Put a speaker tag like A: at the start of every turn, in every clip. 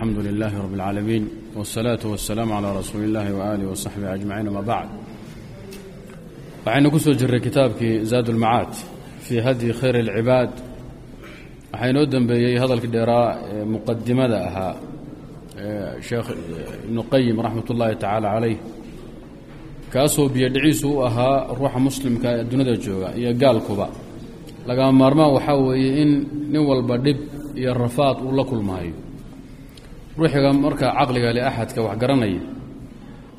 A: alxamdu lilaahi rab اlcaalamiin wاsalaatu wasalaamu calaa rasuuli اllahi waaalih wasaxbihi ajmaciin ama bacd waxaynu ku soo jirray kitaabkii zaad ulmacaad fii hadyi khayr اlcibaad waxaa inoo dembeeyey hadalkii dheeraa ee muqadimada ahaa sheekh ibnu qayim raxmat ullaahi tacaala calayh kaasoo biyodhiciisu u ahaa ruuxa muslimka ee dunida jooga iyo gaalkuba lagama maarmaan waxaa weeye in nin walba dhib iyo rafaad uu la kulmaayo ruuxiga markaa caqliga le axadka wax garanaya.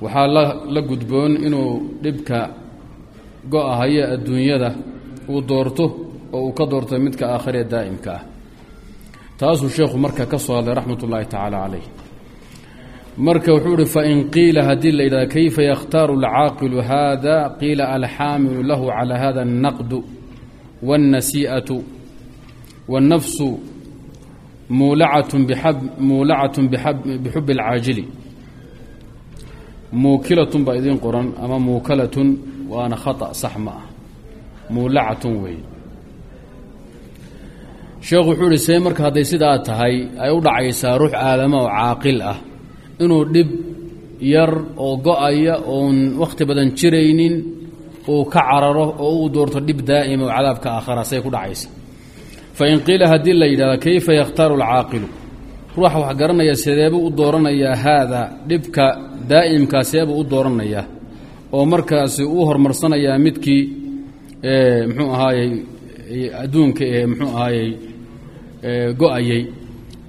A: Waxaa la gudboon inuu dhibka go-ahaya adduunyada uu doorto oo uu ka doorto midka aakhiree daa'imka ah. Taasuu sheekhu marka ka soo hadlay raxmat ullaahi tacaala calayh. Marka wuxuu ihi fain qiila haddii la yidhahda kayfa yakhtaaru alcaaqilu hada qiila alxaamilu lahu calaa hada alnaqdu wاlnasii'atu wاnnafsu muulacatun bixubi اlcaajili muukilatun baa idiin qoran ama muukalatun waana khata sax ma ah. Muulacatun weeye sheekhu wuxuu ihi see marka hadday sidaa tahay ay u dhacaysaa ruux aadama oo caaqil ah. Inuu dhib yar oo go'aya oon wakhti badan jiraynin uu ka cararo oo uu doorto dhib daa'ima oo cadaabka aakhara say ku dhacaysa fain qiila haddii la yidhahda kayfa yakhtaaru alcaaqilu ruuxa wax garanaya sideebuu u dooranayaa haada dhibka daa'imkaa seebuu u dooranayaa oo markaasi uu horumarsanayaa midkii muxuu ahaayey adduunka ee muxuu ahaayey go'ayey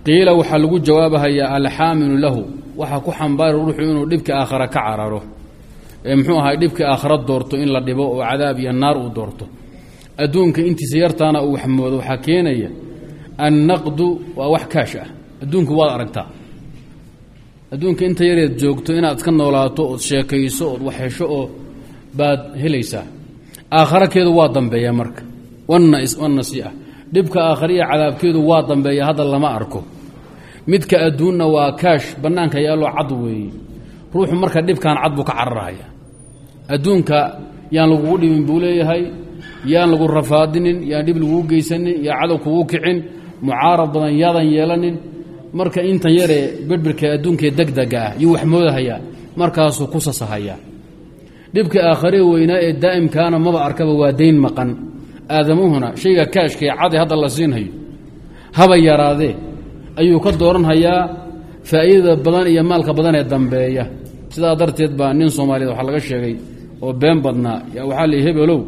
A: qiila waxaa lagu jawaabahayaa alxaamilu lahu waxaa ku xambaari ruuxu inuu dhibka aakhara ka cararo ee muxuu ahaay dhibka aakhara doorto in la dhibo oo cadaab iyo naar uu doorto adduunka intiisa yartaana uu waxmoodo waxaa keenaya annaqdu waa wax kaash ah. Adduunku waad aragtaa. Adduunka inta yareed joogto inaad iska noolaato ood sheekayso ood wax hesho oo baad helaysaa. Aakharakeedu waa dambeeya marka. Wannasii'a dhibka aakhariya cadaabkeedu waa dambeeya hadda lama arko. Midka adduunna waa kaash bannaanka yaaloo cad weeye ruuxu marka dhibkan cad buu ka cararahaya adduunka yaan lagugu dhibin buu leeyahay yaan lagu rafaadinin yaan dhib laguu geysanin yaa cadow kugu kicin mucaarad badan yaadan yeelanin. Marka intan yaree birbirka adduunkaee degdega ah yuu wax moodahayaa markaasuu ku sasahayaa. Dhibka aakharee weynaa ee daa'imkaana maba arkaba waa dayn maqan. Aadamuhuna shayga kaashkaee cade hadda la siinhayo haba yaraadee ayuu ka dooranhayaa faa'iidada badan iyo maalka badan ee dambeeya. Sidaa darteed baa nin soomaaliyeed waxaa laga sheegay oo been badnaa waxaa la hebelow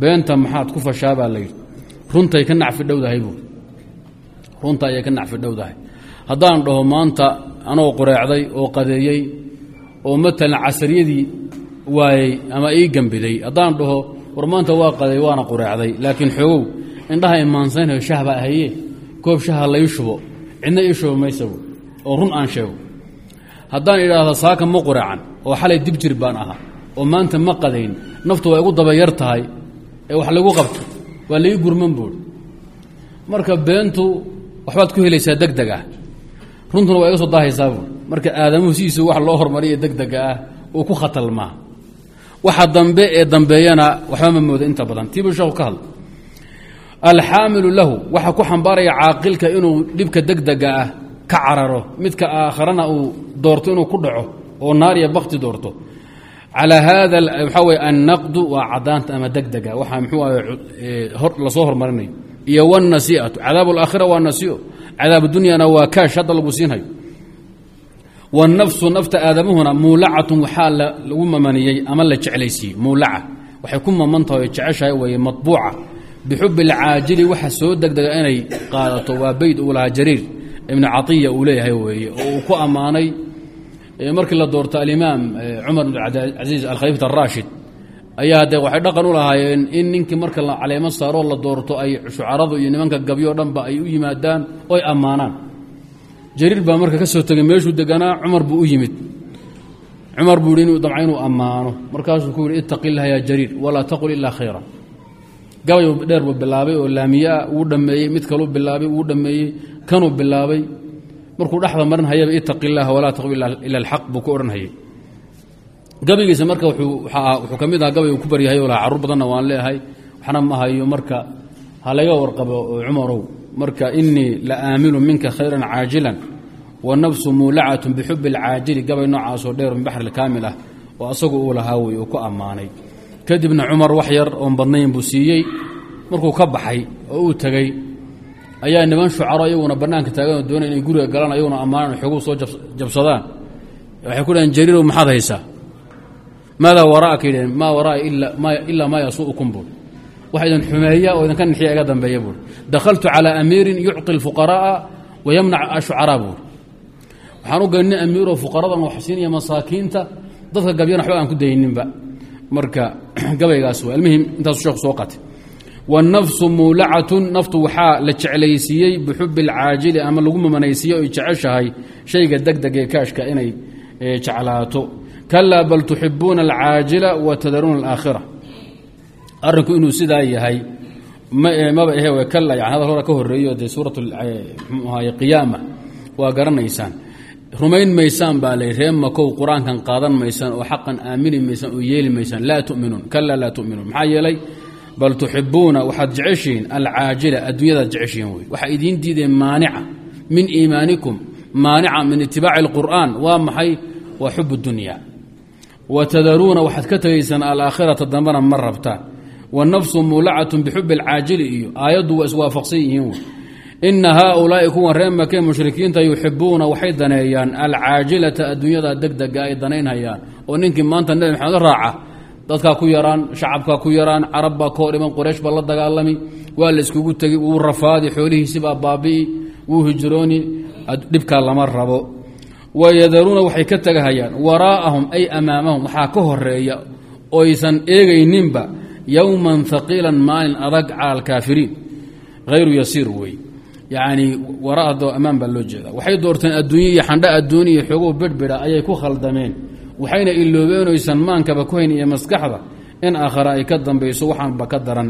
A: beenta maxaad ku fashaa baa layidhi runtay ka nacfi dhowdahay buui runta ayay ka nacfi dhowdahay haddaan dhaho maanta anoo qoreecday oo qadeeyey oo matalan casariyadii waayey ama ii gambiday haddaan dhaho war maanta waa qaday waana qoreecday laakiin xoogow indhaha imaansaynhayo shah baa haye koob shaha lai shubo cidna ii shubo maysabu oo run aan sheego. Haddaan idhaahdo saaka ma qoreecan oo xalay dib jir baan ahaa oo maanta ma qadayn naftu waa igu dabayar tahay ee wax lagu qabto. Waa laii gurman buuri marka beentu waxbaad ku helaysaa deg deg ah. Runtuna waa iga soo daahaysaa buuri marka aadamuhu sidiisa wax loo hormariya degdega ah uu ku khatalmaa. Waxa dambe ee dambeeyana waxba ma mooda inta badan. Tiibuu sheeku ka hadla alxaamilu lahu waxaa ku xambaaraya caaqilka inuu dhibka degdega ah ka cararo. Midka aakharana uu doorto inuu ku dhaco oo naar iyo bakti doorto calaa haada waxaa weye annaqdu waa cadaanta ama degdega waxaa mxuu ah lasoo hormarinayo iyo wاnnasii'atu cadaab اlaakhira waa nasiyo cadaab dunyana waa kaash hadda lagu siinhayo wاnnafsu nafta aadamuhuna muulacatun waxaa lagu mamaniyey ama la jeclaysiiyey muulaca waxay ku maman tahay jeceshahay weye maطbuuca bixubi اlcaajili waxa soo degdega inay qaadato waa beyd uu lahaa jariir ibnu caiya uu leeyahay weeye oo uu ku ammaanay markii la doorto alimaam cumar bn cabdilcasiis alkhaliifat araashid ayaa de waxay dhaqan u lahaayeen in ninkii marka caleemo saaroo la doorto ay shucaradu iyo nimanka gabyo dhanba ay u yimaadaan oy ammaanaan. Jariir baa marka ka soo tegay meeshuu deganaa cumar buu yimid. Cumar buu yihi inuu damca inuu ammaano. Markaasuu ku yihi ittaqi illah yaa jariir walaa taqul ilaa khayra gabay dheer buu bilaabay oo laamiyaa wuu dhammeeyey mid kaluu bilaabay wuu dhammeeyey kanuu bilaabay markuu dhexda marin hayaba itaqi illaaha walaa taqul ila alxaq buu ku odhanhayay gabaygiisa marka wuxuu ka mid aha gabay uu ku baryahay oo laha carruur badanna waan leeyahay waxna ma marka ha laga warqabo cumarow. Marka inii la aamilu minka khayran caajilan wanafsu muulacatun bixubi alcaajili. Gabay noocaasoo dheer min baxri ah oo asagu uu lahaa wey uu ku ammaanay. Kadibna cumar wax yar oon badnayn buu siiyey. Markuu ka baxay oo uu tegey ayaa niman shucaro iyaguna bannaanka taaganoo doonay inay guriga galaan ayaguna ammaanan xooguu soo jabsadaan. Waxay ku dhaheen jariirow maxaad haysaa? Maadaa waraa'aka yidhaheen maa wara'a ilaa maa yasuu'ukum buur wax idin xumeeya oo idinka nixiya iga dambeeya buur dakhaltu calaa amiirin yucqi lfuqaraa'a wa yamnac ashucaraa buur waxaan u nin amiiroo fuqaradan wax siinaya masaakiinta dadka gabyana waxba aan ku dayninba marka gabaygaas waa almuhim intaasu sheekhu soo qatay wannafsu muulacatun naftu waxaa la jeclaysiiyey bixubi alcaajili ama lagu mamanaysiiye oy jeceshahay shayga degdeg ee kaashka inay jeclaato kalaa bal tuxibuuna alcaajila wa tadaruuna alaakhira arrinku inuu sidaa yahay maba ahe w kala yani hadal hora ka horeeyo dee suurat mxuu ahaye qiyaama waa garanaysaan rumayn maysaan baa lay ree makow qur'aankan qaadan maysaan oo xaqan aamini maysaan oo yeeli maysaan laa tuminuun kalaa yeelay bal tuxibuuna waxaad jeceshihiin alcaajila adduunyadaad jeceshihiin wey waxaa idiin diideen maanica min iimaanikum maanica min itibaaci اlqur'aan waa maxay? Waa xub اdunya wa tadaruuna waxaad ka tegaysaan alaakhirata dambana ma rabtaan. Wanafsu muulacatun bixubi alcaajili iyo aayaddu waa iswaafaqsan yihiin wey ina haaulaa'i kuwan ree makee mushrikiinta yuxibuuna waxay daneeyaan alcaajilata adduunyada degdega ay danaynhayaan oo ninkii maanta nebi maxamed raaca dadkaa ku yaraan shacabkaa ku yaraan carab baa ka hor iman qoraysh baa la dagaalami waa la iskugu tegi wuu rafaadi xoolihiisibaa baabi'i wuu hijrooni dhibkaa lama rabo. Wayadaruuna waxay ka tegahayaan waraa'ahum ay amaamahum waxaa ka horreeya oysan eegayninba yowman haqiilan maalin adag cala alkaafiriin hayru yasiir wey yacnii waraado ammaan baa loo jeeda waxay doorteen adduunye iyo xandha adduuniya iyo xoogow bedhbidha ayay ku khaldameen waxayna iloobeenoysan maankaba ku hayn iyo maskaxda in aakhare ay ka dambayso waxaanba ka daran.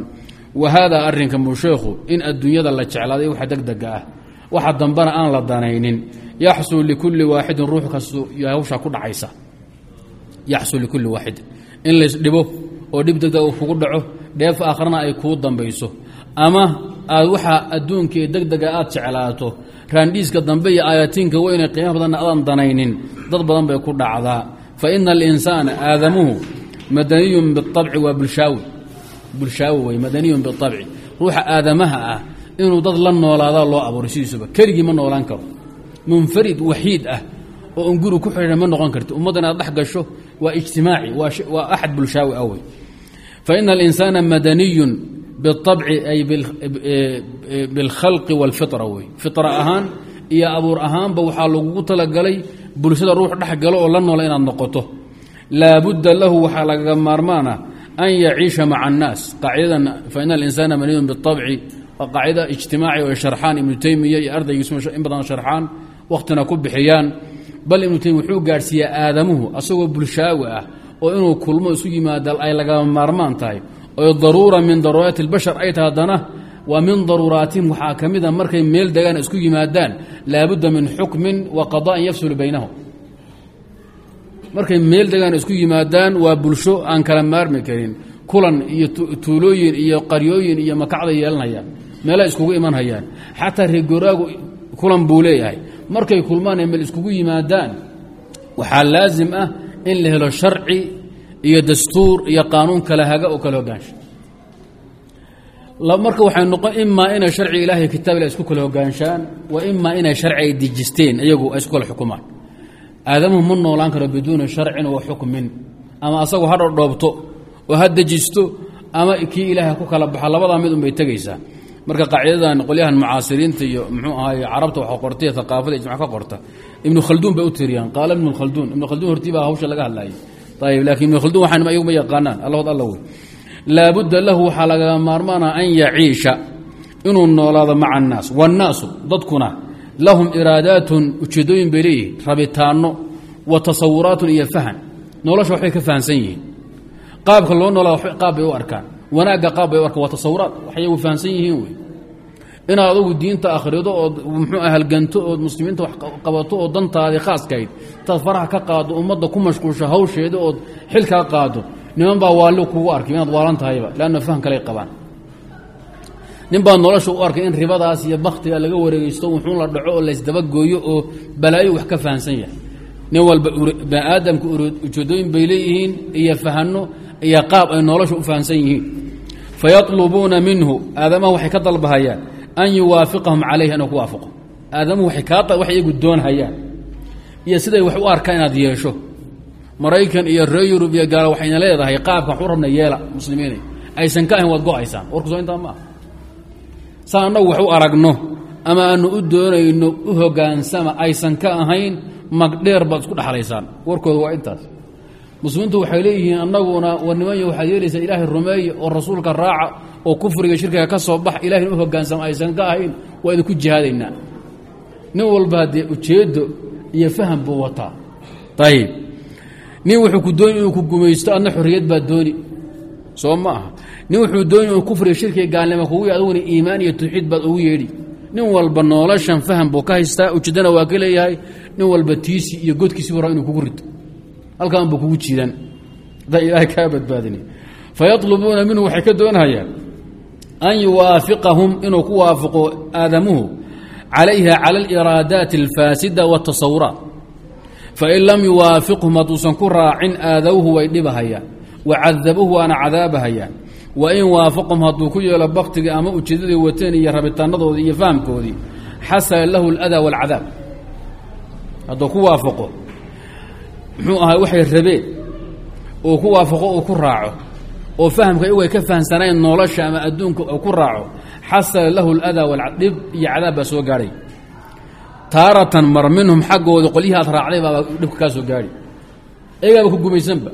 A: Wa haadaa arrinka muu sheekhu in adduunyada la jeclaaday waxa degdega ah. Waxa dambana aan la danaynin. Yaxsul likulli waaxidin ruux kastu hawshaa ku dhacaysa. Yaxsul likulli waaxidin in laysdhibo oo dhib degdeg uu kugu dhaco dheef aakhrana ay kuu dambayso. Ama aad waxaa adduunka degdega aad jeclaato raandhiiska dambe iyo aayatiinka weyne qiimo badanna adaan danaynin dad badan bay ku dhacdaa fa ina alinsaana aadamuhu madaniyun biabci waa bulshaawi. Bulshaawi wey madaniyun biabci ruuxa aadamaha ah inuu dad la noolaadaa loo abuuray sidiisuba. Keligii ma noolaan karo. Munfarid waxiid ah oo un guri ku xidhan ma noqon karti ummadda inaad dhex gasho waa ijtimaaci waa axad bulshaawi ah wey. Fa ina alinsaana madaniyun biabci ay bilkhalqi walfitra wey. Fitra ahaan iyo abuur ahaanba waxaa lagugu talagalay bulshada ruux dhex galo oo la noola inaad noqoto laabudda lahu waxaa lagaga maarmaana an yaciisha maca annaas. Qaacidadan fa ina alinsaana maniyun biabci waa qaacida ijtimaaci oo sharxaan. Ibnu teymiya iyo ardaygiisu in badan sharxaan wakhtina ku bixiyaan. Bal ibnu teymiya wuxuu gaadhsiiyaa aadamuhu asagoo bulshaawi ah oo inuu kulmo isu yimaada ay lagama maarmaan tahay. Oo daruura min daruuraati اlbashar ay tahay haddana waa min daruuraatihim waxaa ka mida markay meel degaan isku yimaadaan laabudda min xukmin wa qada'in yafsulu baynahum. Markay meel degaan isku yimaadaan waa bulsho aan kala maarmi karin. Kulan iyo tuulooyin iyo qaryooyin iyo makacday yeelanayaan meelay iskugu iman hayaan. Xataa reegoraagu kulan buu leeyahay. Markay kulmaan ay meel iskugu yimaadaan waxaa laasim ah in la helo sharci iyo dastuur iyo qaanuun kala haga oo kala hogaansha marka waxay noqon imaa inay sharci ilaahay kitaabila isku kala hogaanshaan wa imaa inay sharci ay dejisteen iyagu ay isku kala xukumaan. Aadamuhu ma noolaan karo biduuni sharcin wa xukmin. Ama asagu ha dhodhoobto oo ha dejisto ama kii ilaahay ku kala baxo labadaa mid unbay tegaysaa marka qaacidadan qolyahan mucaasiriinta iyo muxuu ahaay carabta wax qortay aqaafada ijmac ka qorta. Ibnu khalduun bay u tiriyaan qaala ibnu khalduun ibnu khalduun hortii baa hawsha laga hadlayay ayb laakiin ibnu khalduun waxaan ayagu ma yaqaanaan allahod alla wey laabudda lahu waxaa lagaga maarmaana an yaciisha inuu noolaado maca annaas. Waannaasu dadkuna lahum iraadaatun ujeeddooyin bay leeyihiin rabitaanno wa tasawuraatun iyo fahan. Nolosha waxbay ka fahamsan yihiin. Qaabka loo noolaado qaab bay u arkaan. Wanaagga qaab bay u arkaan. Waa tasawuraat waxyagu fahamsan yihiin wey. Inaad adugu diinta akhrido ood muxuu ah halganto ood muslimiinta qabato oo dantaadii khaaskahayd intaad faraha ka qaado ummadda ku mashquulsho hawsheeda ood xil kaa qaado niman baa waalli kugu arkay inaad waalan tahayba leanna faham kaley qabaan. Nin baa nolosha u arkay in ribadaas iyo baktiga laga wareegeysto wuxuun la dhaco oo laysdabagooyo oo balaayo wax ka fahamsan yahay. Nin walba baniaadamka ujeedooyin bay leeyihiin iyo fahano iyo qaab ay nolosha u fahamsan yihiin. Fayatlubuuna minhu aadamaha waxay ka dalbahayaan an yuwaafiqahum calayhi inuu ku waafaqo. Aadamuhu waxay iyagu doonhayaan. Iyo siday wax u arkaan inaad yeesho maraykan iyo reer yurub iyo gaalo waxayna leedahay qaabkan waxu rabna yeela muslimiina aysan ka ahayn waad go'aysaan warkuso intaa ma ah saa annagu wax u aragno ama aanu u doonayno u hogaansama aysan ka ahayn magdheer baad isku dhexlaysaan warkooda waa intaas. Muslimiintu waxay leeyihiin annaguna war nimanya waxaad yeelaysaa ilaahay rumeeye oo rasuulka raaca oo kufriga shirkiga ka soo bax ilahayna u hogaansama aysan ka ahayn waa idinku jihaadaynaa. Nin walba haddee ujeeddo iyo faham buu wataa. Ayib nin wuxuu ku dooni inuu ku gumaysto adna xorriyad baa dooni. Soo ma aha. Nin wuxuu dooni inuu kufriga shirkiga gaalnimo kugu aduguna iimaan iyo tawxiid baad ugu yeedhi. Nin walba noloshan faham buu ka haystaa ujeeddana waa ka leeyahay nin walba tiisi iyo godkiisi bara inuu kugu rito. Halkaan buu kugu jiidan. Hadaa ilaahay kaa badbaadina fayatlubuuna minhu waxay ka doonhayaan an yuwaafiqahum inuu ku waafaqo aadamuhu calayha cala aliraadaati alfaasida watasawuraat fain lam yuwaafiqhum hadduusan ku raacin aadawhu way dhibahayaan wacadabuhu waana cadaabahayaan wain waafaqhum hadduu ku yeelo baktigii ama ujeedaday wateen iyo rabitaanadoodii iyo fahamkoodii xasala lahu aladaa waalcadaab hadduu ku waafaqo muxuu ahaa waxay rabeen uu ku waafaqo uu ku raaco oo fahamka iyagu ka fahamsanayn nolosha ama adduunka uu ku raaco xasala lahu aladaa waldhib iyo cadaab baa soo gaadhay taaratan mar minhum xaggooda qolyihii aad raacday baaba dhibka kaa soo gaadhi ayagaaba ku gumaysanba.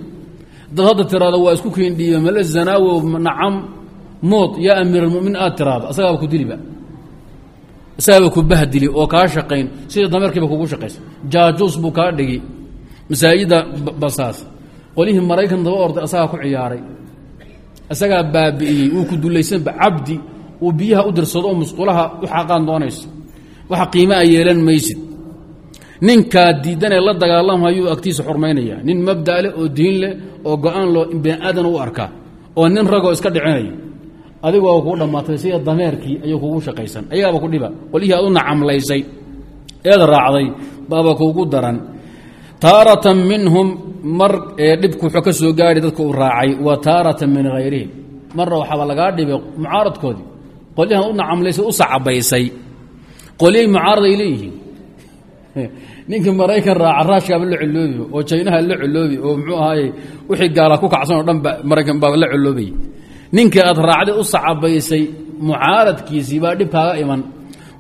A: Dad hadda tiraado waa isku keendhiiba male zanaawo nacam mood yaa amiir almuminiin aad tiraado asagaaba ku diliba. Isagaaba ku bahdili oo kaa shaqayn sida dameerkiiba kugu shaqaysa. Jaajuus buu kaa dhigi masaajidda basaas. Qolyihii maraykan daba orday asagaa ku ciyaaray. Isagaa baabi'iyey wuu ku dulaysanba cabdi uu biyaha u dirsado oo musqulaha u xaqaan doonayso waxa qiima a yeelan maysid. Ninkaa diidanee la dagaalamhayuu agtiisa xurmaynaya. Nin mabda leh oo diin leh oo go'aan loo bini aadan u arkaa oo nin ragoo iska dhicinaya. Adigoo kuu dhammaatay sida dameerkii ayuu kugu shaqaysan. Ayagaaba ku dhiba. Qolyihii aad u nacamlaysay. Eed raacday. Baaba kuugu daran. Taaratan minhum mar ee dhibku wuxuu soo gaari dadka uu raacay. Wa taaratan min hayrihim marna waxaaba lagaa dhibay mucaaradkoodii. Qolyahan u nacamlaysay u sacabaysay qolyay mucaarad ay leeyihiin. Ninkii maraykan raaca raashkaaba la coloobi oo jaynaha la coloobi oo muxuu ahaaye wixii gaala ku kacsan oo dhan ba maraykan baa la coloobay ninkii aad raacday u sacabaysay mucaaradkiisii baa dhib iman.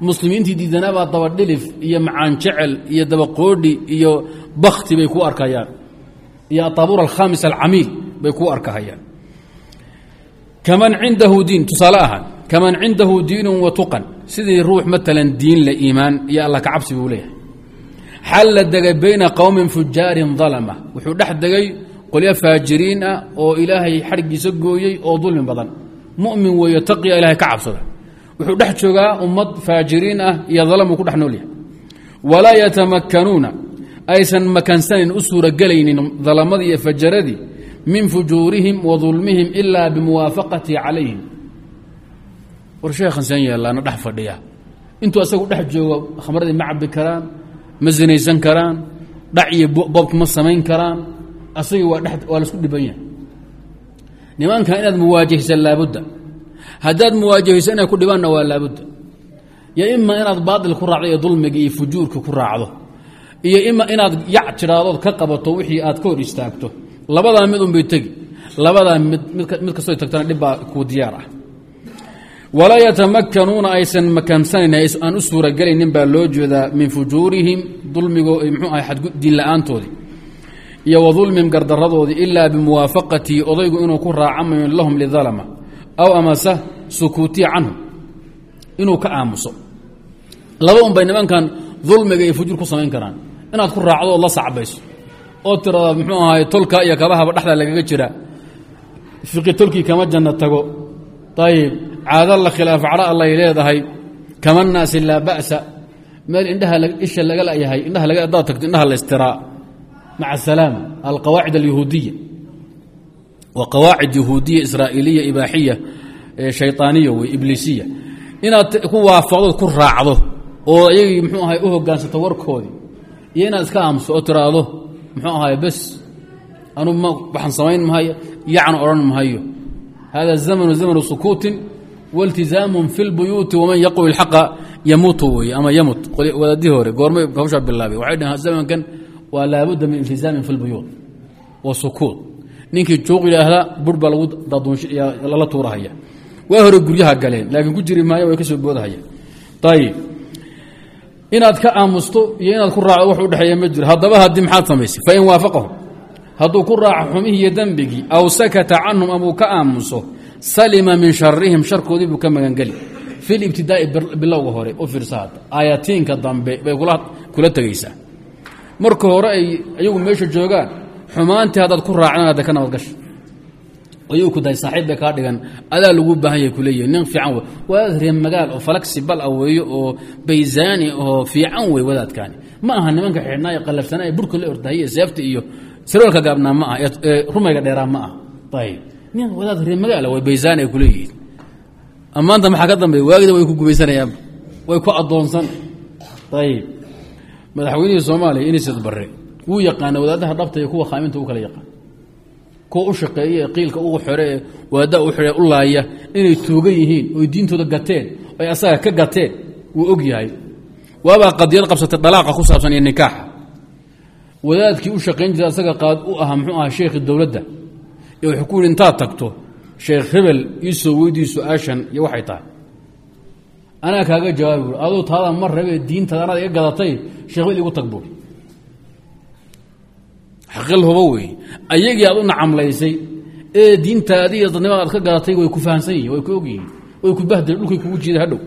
A: Muslimiintii diidanaabaa dabadhilif iyo macaan jecel iyo dabaqoodhi iyo bakti bay ku arkayaan iyo ataabuur alkhamis alcamiil bay ku arkahayaan. Kaman cindahu diin tusaale ahaan kaman cindahu diinun wa tuqan. Sidii ruux matalan diin la iimaan iyo alla ka cabsi buu leeyahay. Xalla degay bayna qowmin fujaarin dalama wuxuu dhex degay qolyo faajiriin ah oo ilaahay xadhgiisa gooyey oo dulmi badan. Mu'min weeye taqiya ilahay ka cabsada. Wuxuu dhex joogaa ummad faajiriin ah iyo dalamuu ku dhex nool yahay. Walaa yatamakkanuuna aysan makansanayn u suuragelaynin dalamadii iyo fajaradii min fujuurihim wa dulmihim ilaa bimuwaafaqatihi calayhim war sheekhan seen dhex fadhiya. Intuu asagu dhex joogo khamradii ma cabbi karaan ma sinaysan karaan dhac iyo boobki ma samayn karaan asagii waa waa la isku dhiban yahay. Nimankan inaad muwaajahisa laabudda. Haddaad muwaajahayso inay ku dhibaanna waa laabudda. Yo ima inaad baail ku raacdo iyo dulmiga iyo fujuurka ku raacdo. Iyo ima inaad yac jiraadood ka qabato wixii aad ka hor istaagto. Labadaa mid unbay tegi. Labadaa mid mid kastoo tagtana dhibbaa kuu diyaar ah walaa yatamakkanuuna aysan makansanayn aan u suuragelaynin baa loo jeedaa min fujuurihim dulmigo mxuu ahay diin la'aantoodii iyo wa dulmihim gardaradoodii ilaa bimuwaafaqatii odaygu inuu ku raacamayo lahum lidalama aw amase sukuutii canhum inuu ka aamuso. Laba un bay nimankan dulmiga iyo fujuur ku samayn karaan. Inaad ku raacdo ood la sacbayso oo tirada muxuu ahaay tolka iyo kabahaba dhexda lagaga jira fiqi tolkii kama janno tago. Ayib caado la khilaaf cadho allay leedahay kama naasi laa ba'sa meel indhaha isha laga layahay indhaha adaad tagto indhaha la istiraa maca asalaama alqawaacid alyahuudiya waa qawaacid yahuudiya israa'iiliya ibaaxiya shayطaaniya wey ibliisiya inaad ku waafaqdood ku raacdo oo ayagii muxuu ahay u hogaansato warkoodii iyo inaad iska aamuso oo tiraahdo muxuu ahay bes anu waxaan samayn mahayo yacna odhan mahayo. Hada zamanu zamanu sukuutin waltizaamun fi lbuyuuti waman yaqul ilxaqa yamuutu weye ama yamut wadaadii hore goormay hawshaa bilaabay waxay dhaheen zamankan waa laabudda min iltizaamin fi lbuyuut wa sukuut ninkii juuq yidhaahda bur baa lagu lala tuurahaya waa hore guryaha galeen laakiin ku jiri maayo way ka soo boodahaya ayib inaad ka aamusto iyo inaad ku raacdo wax udhexeeya ma jiro haddaba haddii maxaad samaysay fain waafaqahu hadduu ku raaco xumihii iyo dembigii aw sakata canhum salima min sharihim sharkoodii buu ka magangeli fi libtidaa'i bilowga hore u fiirsa hadda aayatiinka dambe bay kula tegaysaa marka hore ay ayagu meesha joogaan xumaantii haddaad ku raacdaan hadda ka nabadgasha ayuu ku dahay saaxiib bay kaa dhigan adaa lagu baahan yahay kuleeyahy nin fiican wey wadaad reer magaal oo falaxibal ah weeyo oo bayzaani oo fiican wey wadaadkaani ma aha nimanka xidhnaayo qallafsanaa ee burka la ordahaye seefta iyo sirwalka gaabnaa ma ah ee rumayga dheeraa ma ah ayib nin wadaad reer magaala way bayzaani ay kuleeyihiin ammaanta maxaa ka dambeeya waagida way ku gubaysanayaan. Way ku addoonsan. Ayib madaxweynihii soomaaliya inisad barre wuu yaqaana wadaadaha dhabta iyo kuwa khaaminta u kala yaqaan. Kuwa u shaqeeya ee qiilka ugu xore ee wadaadaha u xidhe u laaya inay tuugan yihiin oy diintooda gateen oy asaga ka gateen wuu og yahay. Waabaa qadiyad qabsatay dalaaqa ku saabsan iyo nikaaxa. Wadaadkii u shaqayn jiray asaga qaad u ahaa muxuu ahaa sheekhi dowladda ee wuxuu ku yidhi intaad tagto sheekh hebel iisoo weydii su'aashan iyo waxay tahay. Anaa kaaga jawaabi buui aduu taada ma rabee diintaada anaad iga gadatay sheekh hebel igu tag buui xaqil weeye ayagii aad u nacamlaysay ee diintaadii iyo dadnimada aad ka gadatay way ku fahamsan yihiin way ku og yihiin way ku bahdeen dhulkay kugu jiida hadhow.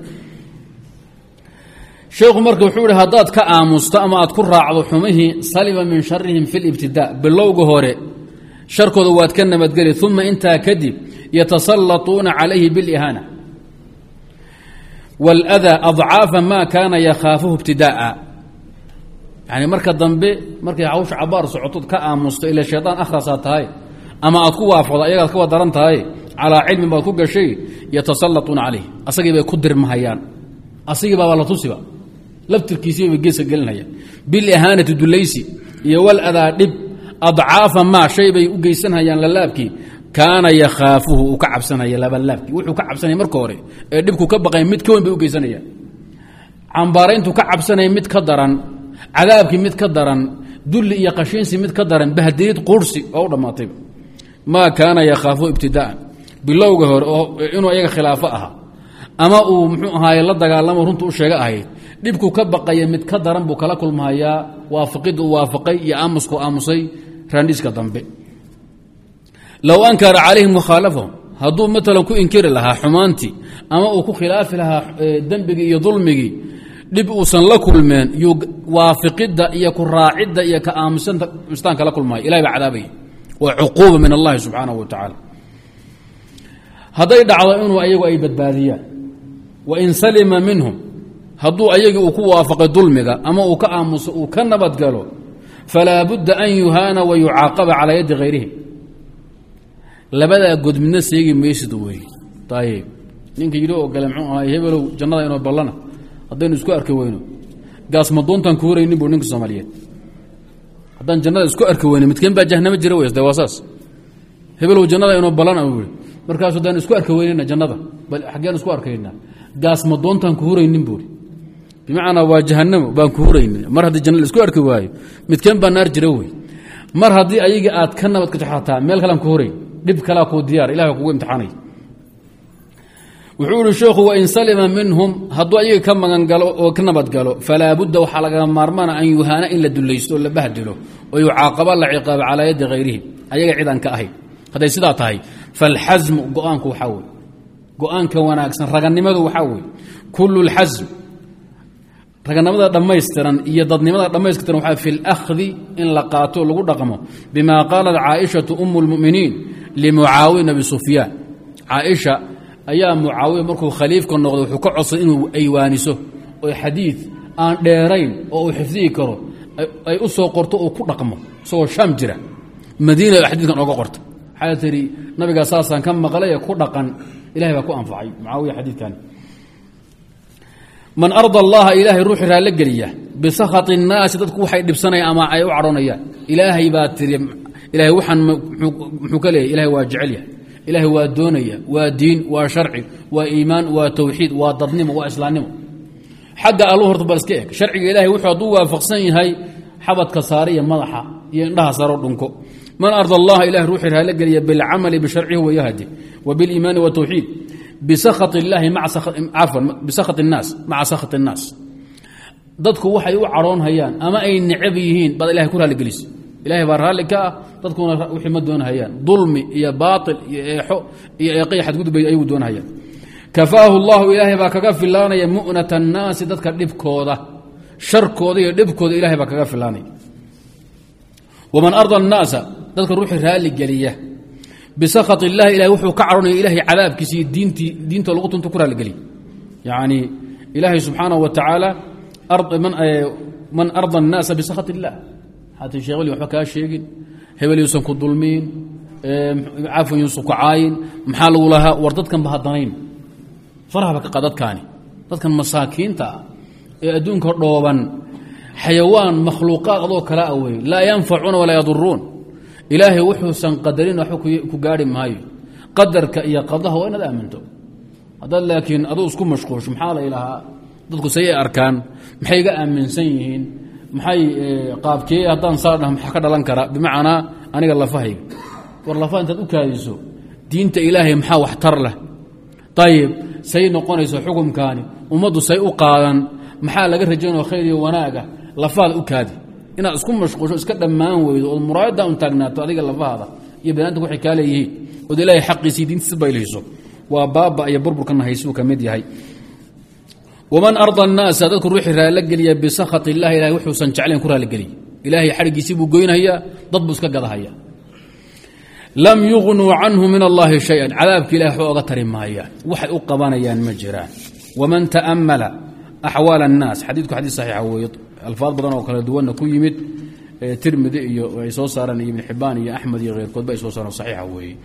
A: Sheekhu marka wuxuu ihi haddaad ka aamusto ama aad ku raacdo xumihii salima min sharihim fi libtidaa bilowga hore sharkooda waad ka nabadgeli uma intaa kadib yatasallatuuna calayhi bilihaana wاlأdaa adcaafa ma kaana yakhaafuhu ibtidaaa yani marka dambe markay hawsha cabaar socotood ka aamusto ila shayطaan akhrasaa tahay ama aad ku waafaqdo ayagaad kawa daran tahay calaa cilmin baad ku gashay yatasallatuuna calayh asagii bay ku dirmahayaan asagii baaba la tusiba laftirkiisii bay geeska gelinhayaan bilihaanati dulaysi iyo waladaa dhib adcaafa maa shay bay u geysanhayaan lalaabkii kaana yakhaafuhu uu ka cabsanaya labalaabkii wuxuu ka cabsanaya marka hore ee dhibku ka baqay mid ka weyn bay u geysanayaan. Cambaarayntuu ka cabsanaya mid ka daran cadaabkii mid ka daran dulli iyo qashiinsi mid ka daran bahdirid quursi oo u dhammaatayba maa kaana yakhaafuhu ibtidaa'an bilowga hore oo inuu ayaga khilaafo ahaa ama uu muxuu ahaaye la dagaalamo runta u sheega ahayd dhibku ka baqaya mid ka daran buu kala kulmahayaa waafaqidda uu waafaqay iyo aamusku aamusay raandhiska dambe. Low ankara calayhim mukhaalafahum hadduu maalan ku inkiri lahaa xumaantii ama uu ku khilaafi lahaa dembigii iyo dulmigii dhib uusan la kulmeen yuu waafiqidda iyo ku raacidda iyo ka aamusanta mistaan kala kulmaya ilahay baa cadaabaya waa cuquuba min allahi subxaanahu wa tacaala. Hadday dhacdo inuu ayagu ay badbaadiyaan. Wain salima minhum hadduu ayagii uu ku waafaqay dulmiga ama uu ka aamuso uu ka nabadgalo falaa budda an yuhaana wa yucaaqaba calaa yaddi hayrihim labadaa god midna seegi maysid wey ayib ninka yidhi oo gale mxuu ahay hebelow jannada inoo ballana haddaynu isku arki weyno gaasma doontaan ku horaynin bu ninka soomaaliyeed haddaan jannada isku arki weyno midkeen baa jahnamo jira wey de waa saas hebelow jannada inoo ballana u i markaasu haddaan isku arki weynana jannada bal xaggeen isku arkaynaa gaasma doontaan ku huraynin buuri bimacnaa waa jahanamo baan ku huraynin. Mar haddii janna la isku arki waayo midkeen baa naar jira wey. Mar haddii ayagii aad ka nabad kajaxataa meel kalean ku horayn dhib kalaa kuu diyaar ilahi kugu imtixaanay. Wuxuu ihi sheekhu wain salima minhum hadduu ayaga ka magangalo oo ka nabadgalo falaa budda waxaa laga maarmaana an yuhaana in la dulaysto oo la bahdilo oo yucaaqaba la ciqaabo calaa yaddi hayrihim ayaga cid aan hadday sidaa tahay falxasmu go'aanku waxaa wey go'aanka wanaagsan raganimadu waxaa wey kullu lxasm raganimada dhammaystiran iyo dadnimada dhammaystiran waa fi lhdi in la qaato lagu dhaqmo. Bima qaalat caaishatu um اlmuminiin limucaawiya abi sufyaan. Caaisha ayaa mucaawiya markuu khaliifka noqday wuxuu ka codsaday inuu aywaaniso oo xadiid aan dheerayn oo uu xifdigi karo ay u soo qorto oo ku dhaqmo isagoo shaam jira. Madiina xadiidkan oga qorto waxaa tihi nabigaa saasaan ka maqlay ku dhaqan ilahay baa ku anfacay. Mucaawiya xadiidkani man arda allaha ilaahay ruuxi raallo geliya bisakati الnaasi dadku waxay dhibsanayaan ama ay u cadhoonayaan ilaahay baa tiri ilahay waxaan muxuu ka leeyahy ilahay waa jecel yahay. Ilaahay waa doonaya waa diin waa sharci waa iimaan waa tawxiid waa dadnimo waa islaamnimo xagga allu horta bal iska eg. Sharciga ilahay wuxuu hadduu waafaqsan yahay xabadka saare iyo madaxa iyo indhaha saaro dhunko. Man arda allaha bilcamali bisharcihi wayahdi wa biliimaani watawxiid bisakhat اllahi cafwan bisakhat الnaas maca sakhat الnaas dadku waxay u cadhoonhayaan ama ay necab yihiin baad ilahay ku raalligelisa ilahay baa raalli ka ah dadkuna wixii ma doonahayaan dulmi iyo baail iyo eexo iyo eeqay xadgudbay ayagu doonahayaan kafaahu llahu ilaahay baa kaga filaanaya mu'nat annaasi dadka dhibkooda sharkooda iyo dhibkooda ilahay baa kaga filaanaya waman arda annaasa dadka ruuxii raalli geliya bisakhat illahi ilahay wuxuu ka cadhonaya ilahay cadaabkiisa iyo diintii diinta lagu tuntu ku raalligeliya yacni ilaahay subxaanahu wa tacaala man arda annaasa bisakhat illah haata sheekh weli waxba kaa sheegin hebel yuusan ku dulmiin cafwan yuusan ku caayin maxaa lagu lahaa war dadkan ba hadanayn farahba ka dadkaani dadkan masaakiinta ah ee adduunka dhooban xayawaan makhluuqaad adoo kala a wey laa yanfacuuna walaa yaduruun ilaahay wuxuusan qadarin waxba ku gaari maayo. Qadarka iyo qadaha waa inaad aaminto. Haddaad laakiin aduu isku mashquulsho maxaa la ilahaa dadku sayay arkaan maxay ga aaminsan yihiin? Maxay qaabkee haddaan saa dhah maxaa ka dhalan kara? Bimacnaa aniga lafahayga war lafaha intaad u kaadiso diinta ilaahay maxaa waxtar leh? Ayib say noqonayso xukumkaani ummaddu say u qaadan maxaa laga rajaynao khayr iyo wanaaga lafaada u kaadi inaad isku mashquulsho iska dhammaan weydo ood muraayadda un taagnaato adiga lafahaada iyo banaadamka waxay kaa leeyihiin. Ood ilaahay xaqiisii diintiisa baylhiso waa baaba iyo burburkana haysuu ka mid yahay. Waman arda annaasa dadku ruuxii raallo geliya bisakhat illahi ilahay wuxuusan jeclayn ku raalligeliya ilaahay xadhiggiisii buu goynhayaa dad buu iska gadahaya. Lam yugnuu canhu min allahi shay-an cadaabka ilahi waxba oga tari maayaan waxay u qabanayaan ma jiraan. Waman ta'amala axwaal annaas xadiidku xadiis saxiixa weeye alfaad badan oo kala duwanna ku yimid tirmidi iyo ay soo saareen iyo ibn xibaan iyo axmed iyo keyrkoodba ay soo saareen saxiixa weeye.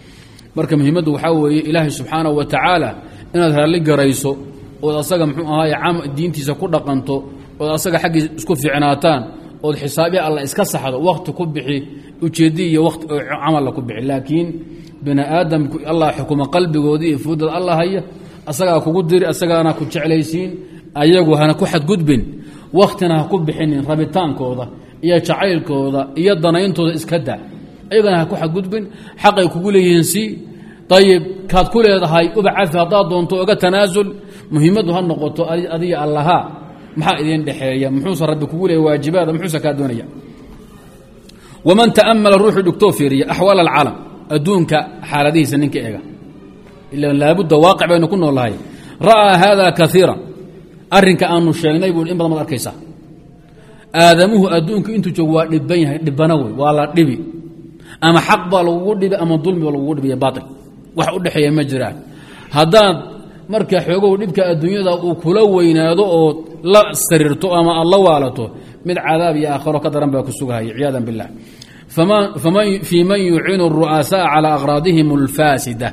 A: Marka muhiimaddu waxaa weeye ilaahay subxaanahu wa tacaala inaad raalli garayso ood asaga mxuu ahaaye diintiisa ku dhaqanto ood asaga xaggii isku fiicnaataan ood xisaabiya alla iska saxdo wakti ku bixi ujeeddi iyo wati camalla ku bixi. Laakiin bini aadamku allah xukuma qalbigoodii iyo fuudada alla haya asagaa kugu diri asagaana ku jeclaysiin ayagu hana ku xadgudbin wakhtina ha ku bixinin rabitaankooda iyo jacaylkooda iyo danayntooda iska daa. Ayagana ha ku xadgudbin xaqay kugu leeyihiin si ayib kaad ku leedahay uba cafi haddaad doonto oga tanaasul muhiimaddu ha noqoto adiga allahaa maxaa idin dhexeeya? Muxuuse rabbi kugu leeya waajibaada muxuuse kaa doonaya. Waman ta'amala ruuxuu dhigtoo fiiriya axwaal alcaalam. Adduunka xaaladihiisa ninka eega. Ila laabudda waaqic baynu ku noolahay. Ra'aa haada kaiira arrinka aanu sheegnay buu in badan baad arkaysaa aadamuhu adduunku intuu joogo waa dhiban yahay dhibana wey waa la dhibi ama xaq baa lagugu dhibi ama dulmi baa lagugu dhibiya baail wax u dhexeeya ma jiraan haddaad marka xoogow dhibka adduunyada uu kula weynaado ood la sariirto ama aad la waalato mid cadaab iyo aakharo ka daran baa ku sugahaya ciyaada biاllah fii man yuciinu الru'asaءa calى akhraadihim اlfaasida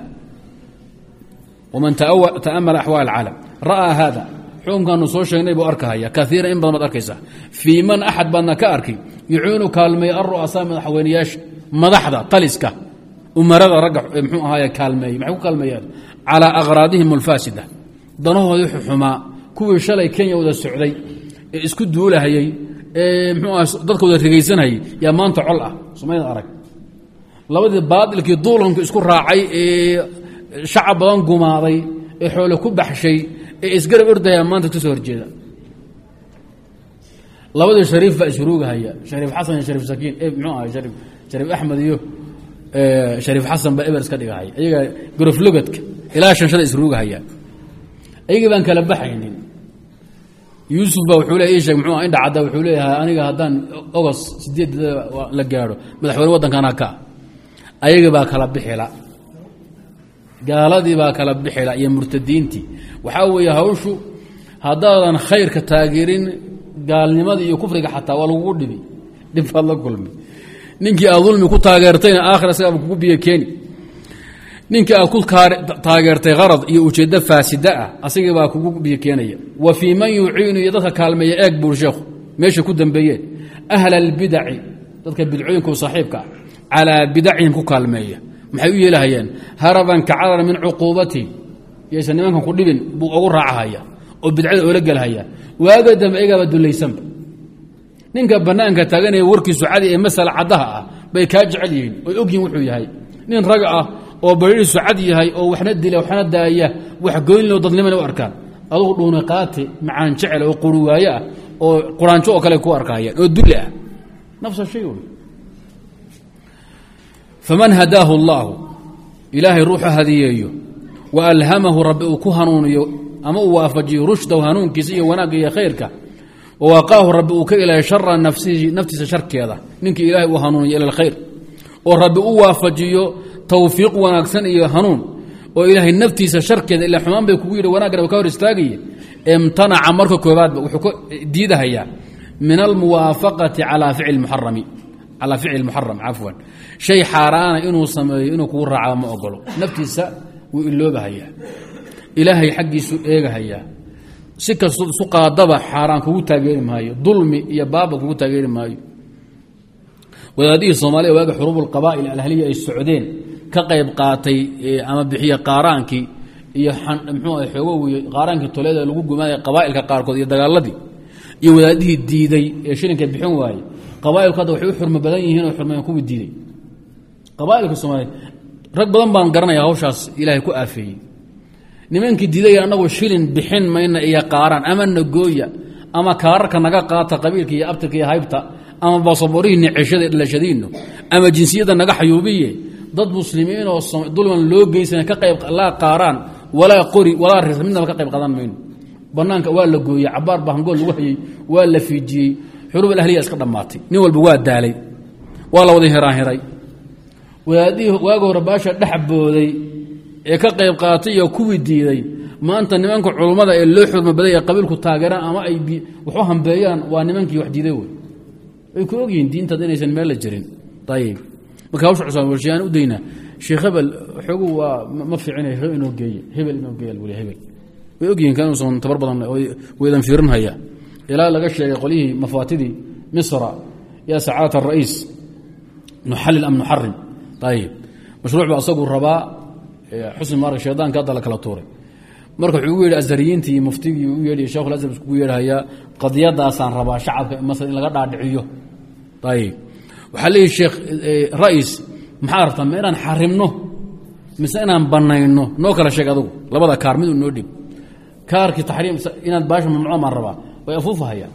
A: waman ta'amala axwaal اcaalam ra'aa hada xukunkaanu soo sheegnay buu arkahaya. Kaiira in badan baad arkaysaa. Fii man axad baadna ka arkay yuciinu kaalmeeya aru'asaa madaxweynayaasha madaxda taliska umarada ragga mxuu ahaaye kaalmeeyey maxay ku kaalmeeyaan calaa akhraadihim alfaasida danahoodii xuxumaa kuwii shalay kenya wada socday ee isku duulahayey ee mxuu aha dadka wada rigaysanhayay yaa maanta col ah. Somayna arag. Labadii baadilkii duulanku isku raacay ee shacab badan gumaaday ee xoole ku baxshay ee isgarab ordaya maanta ka soo horjeeda. Labadii shariif baa isruugahaya shariif xasan iyo shariif sakiin mxuu aha shariif shariif axmed iyo shariif xasan baa eber iska dhigahaya ayaga goroflogadka ilaa shanshada isruugahaya ayagii baan kala baxaynin. Yuusuf baa wuxuu le ii sheeg mxuu indha cadda wuxuu leeyahay aniga haddaan ogos sideedda la gaadho madaxweyne waddankana ka. Ayagii baa kala bixila gaaladii baa kala bixila iyo murtadiintii waxaa weeye hawshu haddaadan khayrka taageerin gaalnimadii iyo kufriga xataa waa lagugu dhibi dhib baad la kulmi. Ninkii aad dulmi ku taageertayna aakhir isagaaba kugu biyo keeni. Ninkii aad ku taageertay harad iyo ujeeddo faasida ah asagii baa kugu biyo keenaya. Wa fii man yuciinu iyo dadka kaalmeeya eeg buur sheekhu meeshay ku dambeeyeen ahla albidaci dadka bidcooyinku saaxiibka ah calaa bidacihim ku kaalmeeya maxay u yeelahayaan haraban kacarar min cuquubatihim yaysan nimankan ku dhibin buu ugu raacahaya oo bidcada oola gelhaya waaga dambe ayagaaba dulaysanba ninka bannaanka taaganaya warkiisu cadi ee masala caddaha ah bay kaa jecel yihiin. Oy ogyihiin wuxuu yahay. Nin rag ah oo bariisu cad yahay oo waxna dila waxna daaya wax goynlo dadnimana u arkaan. Adugu dhuuna qaate macaan jecel oo quruwaaye ah oo quraanjo oo kale ku arkahayaan oo dulli ah. Nafsa shay faman hadaahu allaahu ilaahay ruuxu hadiyeeyo wa alhamahu rabbi uu ku hanuuniyo ama uu waafajiyo rushdahu hanuunkiisa iyo wanaagga iyo khayrka wawaqaahu rabbi uu ka ilaahay shara naftiisa sharkeeda ninkii ilaahay uu hanuuniyo ila alkhayr. Oo rabbi u waafajiyo tawfiiq wanaagsan iyo hanuun oo ilaahay naftiisa sharkeeda ila xumaan bay kugu yidhi wanaggana ka hor istaagaye imtanaca marka koobaadba wuxuu ka diidahayaa min almuwaafaqati calaa ficli muxarami calaa ficli muxaram cafwan. Shay xaaraana inuu sameeyo inuu kugu raacaba ma ogolo. Naftiisa wuu iloobahayaa ilaahay xaggiisu eegahayaa si kastoo isu qaadaba xaaraan kugu taageeri maayo dulmi iyo baaba kugu taageeri maayo. Wadaadihii soomaaliya waaga xuruubulqabaa'il alahliya ay socdeen ka qayb qaatay ama bixiye qaaraankii iyo mxuu ah xoogo weye qaaraankii toleeda lagu gumaanaya qabaa'ilka qaarkood iyo dagaaladii. Iyo wadaadihii diiday ee shilinka bixin waaye qabaa'ilku hadda waxay u xurmo badan yihiin oo xurmeeyeen kuwii diiday. Qabaa'ilka soomaaliya rag badan baan garanaya hawshaas ilaahay ku aafeeyey. Nimankii diiday annagu shilin bixin mayna iyo qaaraan ama nagooya ama kaararka naga qaata qabiilka iyo abtirka iyo haybta ama basaboorihiinni ceshada dhalashadiinno ama jinsiyadda naga xayuubiye dad muslimiin oo dulman loo geysana ka qayb laa qaaraan walaa qori walaa rir midnaba ka qayb qadan mayno banaanka waa la gooyey cabaar baa lagu hayey waa la fiijiyey xuruub alahliya iska dhammaatay. Nin walba waa daalay waa la wada hiraanhiray wadaadihii waaga hore baasha dhex booday ee ka qayb qaatay iyo kuwii diiday. Maanta nimanka culummada ee loo xurmo baday ee qabiilku taageeraan ama ay waxu hambeeyaan waa nimankii wax diiday wey way ku ogyihiin diintaad inaysan meel la jirin. Ayib marka hawsha cusaan warshiyaan u daynaa sheekh hebel xoogu waa ma fiicina inoo geeye hebel inoo geeya weli hebel. Way ogyihiin inuusan tabar badan waydan fiirinhaya ilaa laga sheegay qolyihii mafaatidii misra yaa sacaadat ara'iis nuxallil am nuxarim ayib mashruuc ba asagu rabaa xusni maarag shaydaanka hadda la kala tuuray. Marka wuxuu ugu yidhi azhariyiintii muftigii u yeedhiy shekul azhar iskugu yeedhahayaa qadiyadaasaan shacabka masar in laga dhaadhiciyo. Ayib waxaa leeyihi sheekh rais maxaa rabtaa ma inaan xarimno? Banayno noo kala sheeg labada kaar miduu noo dhib. Kaarkii taxriim inaad baasha mamnuuc baan way afuufahayaan.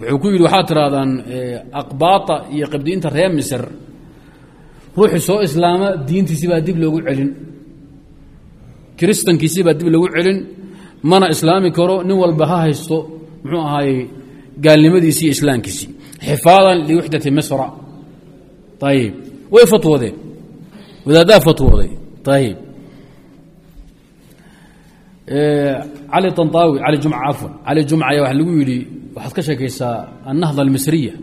A: Wuxuu ku yidhi waxaad tirahdaan aqbaata iyo qibdiinta reer misr ruuxii soo islaama diintiisii baa dib loogu celin. Kiristankiisii baa dib loogu celin. Mana islaami karo nin walba ha haysto muxuu ahaayey gaalnimadiisii iyo islaamkiisii. Xifaadan liwixdati misra. Ayib way fatwoodeen. Wadaaddaa fatwooday. Ayib cali طanطaawi cali jumca cafwan. Cali jumca ayaa waxa lagu yidhi waxaad ka sheekaysaa annahda almisriya.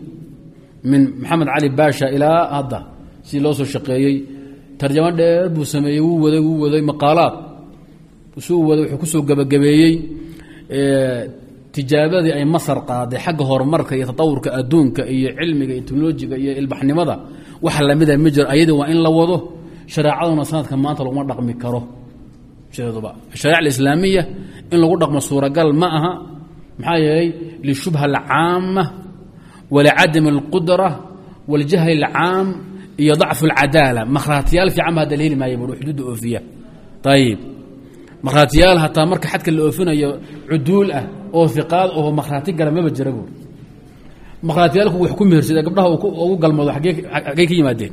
A: Min maxamed cali baasha ilaa hadda sidii loo soo shaqeeyey. Tarjamo dheer buu sameeyey wuu waday wuu waday maqaalaad. Suu waday wuxuu ku soo gebagabeeyey tijaabadii ay masar qaaday xagga horumarka iyo tatawurka adduunka iyo cilmiga iyo teknolojiga iyo ilbaxnimada. Wax lamida ma jiro ayadii waa in la wado. Shareecaduna sanadka maanta laguma dhaqmi karo sheeduba ashariica alislaamiya in lagu dhaqmo suuragal ma aha maxaa yeelay lishubha alcaama walicadami alqudra waljahli alcaam iyo dacfu alcadaala. Makhraatiyaal fiican ba hadda la heli maaya bui xuduudda oofiya. Ayib makhraatiyaal hataa marka xadka la oofinayo cuduul ah oo iqaad oo makhraati gala maba jira buui makhraatiyaalku wax ku mehersada gabdhaha ugu galmoodo agee ka yimaadeen.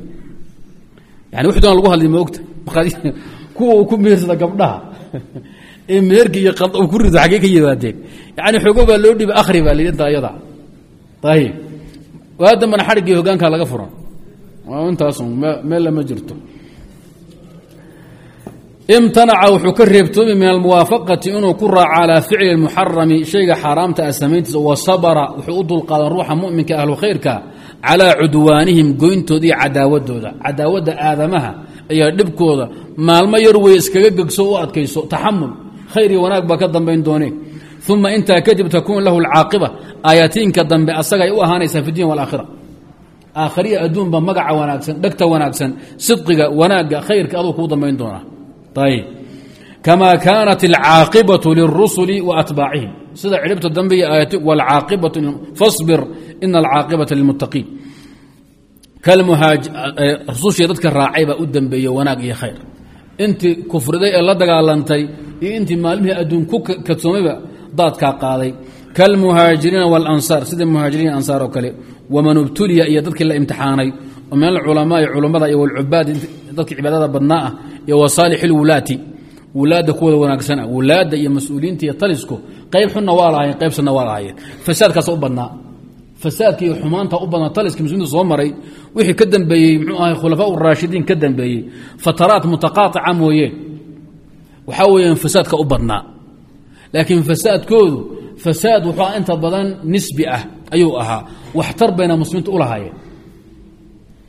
A: Yani wx lagu hadlay maogta kuwa uu ku mehersada gabdhaha. Ee meherka iyo uu ku rido xaggee ka yimaadeen. Yani xoogo baa loo dhiba akhri baa layidhi inta ayada ayib waa dambana xadhiggii hogaankaa laga furan. Intaas meel lama jirto. Imtanaca wuxuu ka reebtoomay min almuwaafaqati inuu ku raaco calaa ficli muxarami shayga xaaraamta ah samayntiisa wa sabara wuxuu u dulqaadan ruuxa muminka ahlu khayrka calaa cudwaanihim goyntooda iyo cadaawadooda cadaawadda aadamaha iyo dhibkooda maalmo yar wey iskaga gegso u adkayso. Taxamul khayr iyo wanaag baa ka dambayn doonee uma intaa kadib takuun lahu alcaaqiba aayatiinka dambe asagay u ahaanaysaa fi diin walaakhira aakhariya adduunba magaca wanaagsan dhegta wanaagsan sidqiga wanaagga khayrka aduu kuu dambayn doonaa. Ayb kamaa kaanat alcaaqibatu lilrusuli wa atbaacihim sida cidhibta dambe iyo aayat wlcaaqibatu fasbir ina alcaaqibata lilmuttaqiin rusushii dadka raacay baa u dambeeye wanaag iyo khayr. Intii kufriday ee la dagaalantay iyo intii maalmihii adduun ku kadsoomayba daadkaa qaaday. Kalmuhaajiriina walansaar sida muhaajiriin ansaar oo kale waman ubtuliya iyo dadkii la imtixaanay oo min alculamaai culummada iyo walcubaad dadkii cibaadada badnaa ah iyo wasaalix ilwulaati wulaadda kuwooda wanaagsan ah wulaadda iyo mas'uuliyiinta iyo talisku qayb xunna waa lahaayeen qayb sanna waa lahaayeen fasaadkaas u badnaa fasaadka iyo xumaanta u badnaa taliska muslimiinta soo maray wixii ka dambeeyey muxuu ahay khulafaa raashidiin ka dambeeyey fataraat mutaqaaطica mooye. Waxaa weeyaan fasaadka u badnaa. Laakiin fasaadkoodu fasaad wuxuu inta badan nisbi ah ayuu ahaa. Waxtar bayna muslimiinta u lahaayeen.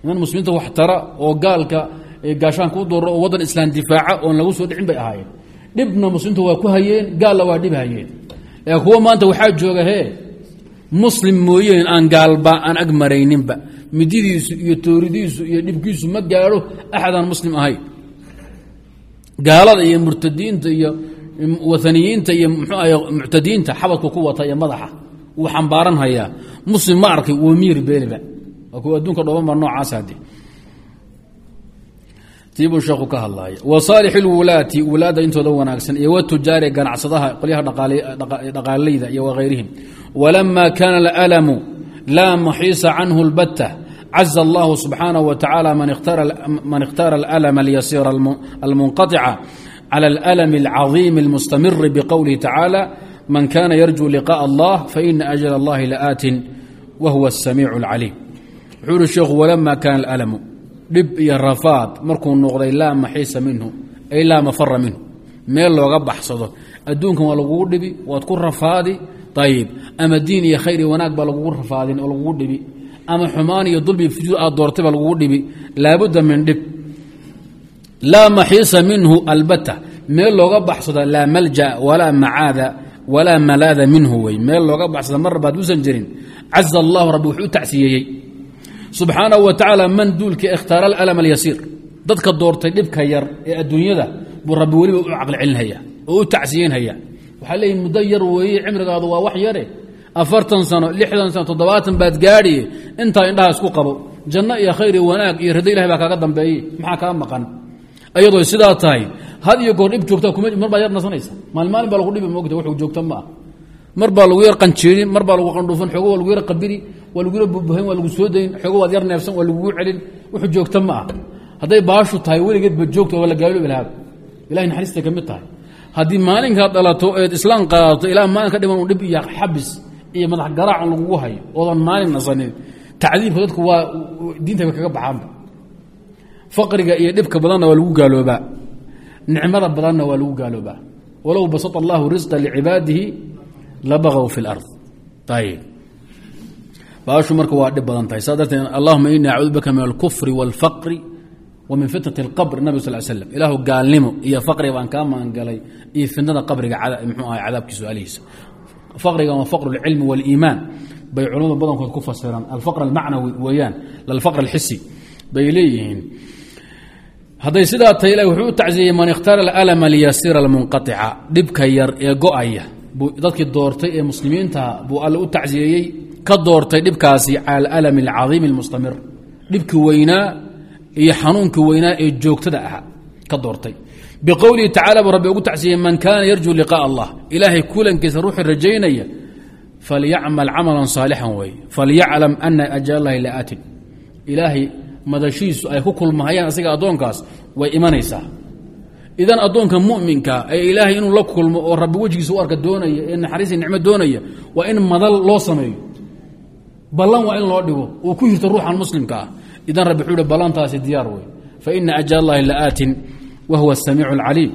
A: Iman muslimiinta waxtara oo gaalka gaashaanka u dooro oo waddan islaan difaaca oon lagu soo dhicin bay ahaayeen. Dhibna muslimiinta waa ku hayeen gaalna waa dhib hayeen. Kuwa maanta waxaa jooga hee muslim mooyeen aan gaalba aan ag marayninba. Mididiisu iyo tooridiisu iyo dhibkiisu ma gaadho axadaan muslim ahayn gaalada iyo murtadiinta iyo waaniyiinta iyo mxuaha muctadiinta xabadku ku wata iyo madaxa. Wuu xambaaran hayaa. Muslim ma arkay wuu miir beeliba. Waa kuwa adduunka dhooban baa noocaas hade tiibuu sheekhu ka hadlaaya. Wasaalix lwulaati wulaadda intooda wanaagsan iyo watujaari ganacsadaha qolyaha dhaqaalayda iyo wakayrihim walama kaana alalamu laa maxiisa canhu اlbatta caza allahu subxaanaه wa tacaala man اkhtaara alama alyasiira almunqaطica clى اlأlm اlcaظiim اlmustamir bqowlihi tacaalى man kana yarjuu liqاء allah faina ajل اllahi laaatin wa huwa الsamiic اlcaliim wuxuu uhi sheekhu walama kana alalamu dhib iyo rafaad markuu noqday laa maxiisa minhu ay laa mafara minhu meel looga baxsado adduunkan waa lagugu dhibi waad ku rafaadi ayib ama diin iyo khayr iyo wanaag baa lagugu rafaadin oo lagugu dhibi ama xumaan iyo dulbi fujuud aad doortay baa lagugu dhibi laabudda min dhib laa maxiisa minhu albata meel looga baxsado laa malja walaa macaada walaa malaada minhu wey meel looga baxsado mar baad usan jirin caza allahu rabbi wuxuu tacsiyeeyey subxaanahu wa man duulka ikhtaara alalm alyasiir dadka doortay dhibka yar ee adduunyada buu rabbi weliba u caqli oo u tacsiyeynhaya waxaa leeyihi muddo yar weeye cimrigaadu waa wax yare. Afartan sano lixdan sano toddobaatan baad gaadhiye intaa indhaha isku qabo. Janno iyo khayr iyo wanaag iyo rida ilahay baa kaaga dambeeye maxaa kaa maqan? Ayadoo sidaa tahay had iyo goor dhib joogta mar yar nasanaysa. Maalin baa lagu dhibi mogta wuxuu joogta ma ah. Mar baa lagu yar qanjiirin mar baa lagu qandhuufan xoogo waa lagu yar qabiri waa lagu yar bubuhayn waa lagu soo dayn xoogo waad yar neefsan waa lagugu celin wuxuu joogta ma ah. Hadday baashu tahay weligeedba joogta waa la gaaloobi lahaa. Ilahay naxariistay ka mid tahay haddii maalinkaad dhalato eed islaan qaadato ilaa maalin ka dhiman dhib iyo xabis iyo madax garaacan lagugu hayo oodan maalin nasanin tacdiibka dadku waa diinta kaga baxaanba. Faqriga iyo dhibka badanna waa lagu gaaloobaa. Nicmada badanna waa lagu gaaloobaa. Walow basata allahu risqa licibaadihi labagaw fi lard baashu marka waa dhib badan tahay. Saa darteed allahuma ini acuudu bika min alkufri wاlfaqri min fitnat اlqabr nabig sal slam ilaahu gaalnimo iyo faqriga baan kaa magangalay iyo fitnada qabriga mxuu ahay cadaabkii su-aalihiisa faqriga waa faqru اlcilmi wاliimaan bay culamada badankood ku fasiraan alfaqr almacnawi weeyaan lalfaqr alxisi bay leeyihiin hadday sidaa tahay ilahi wuxuu u tacsiyeyey man ikhtaara alalama alyasiira almunqaطica dhibka yar ee go-aya buu dadkii doortay ee muslimiintaha buu alle u tacsiyeeyey ka doortay dhibkaasi cala alalami alcadiimi almustamir dhibkii weynaa iyo xanuunkii weynaa ee joogtada ahaa ka doortay. Biqowlihi tacala buu rabbi ugu tacsiyey man kaana yarjuu liqaaء allah. Ilaahay kulankiisa ruuxii rajaynaya falyacmal camalan saalixan wey falyaclam ana ajal allahi laatin ilaahay madashiisu ay ku kulmahayaan asiga addoonkaas way imanaysaa. Idan addoonka muminka ee ilaahay inuu la kulmo oo rabbi wejigiisa u arka doonaya ee naxariis nicmo doonaya waa in madal loo sameeyo. Ballan waa in loo dhigo uu ku hirto ruuxan muslimka ah idan rabi wuxuu hi ballantaasi diyaar wey faina ajalallahi laaatin wa huwa asamiic alcaliim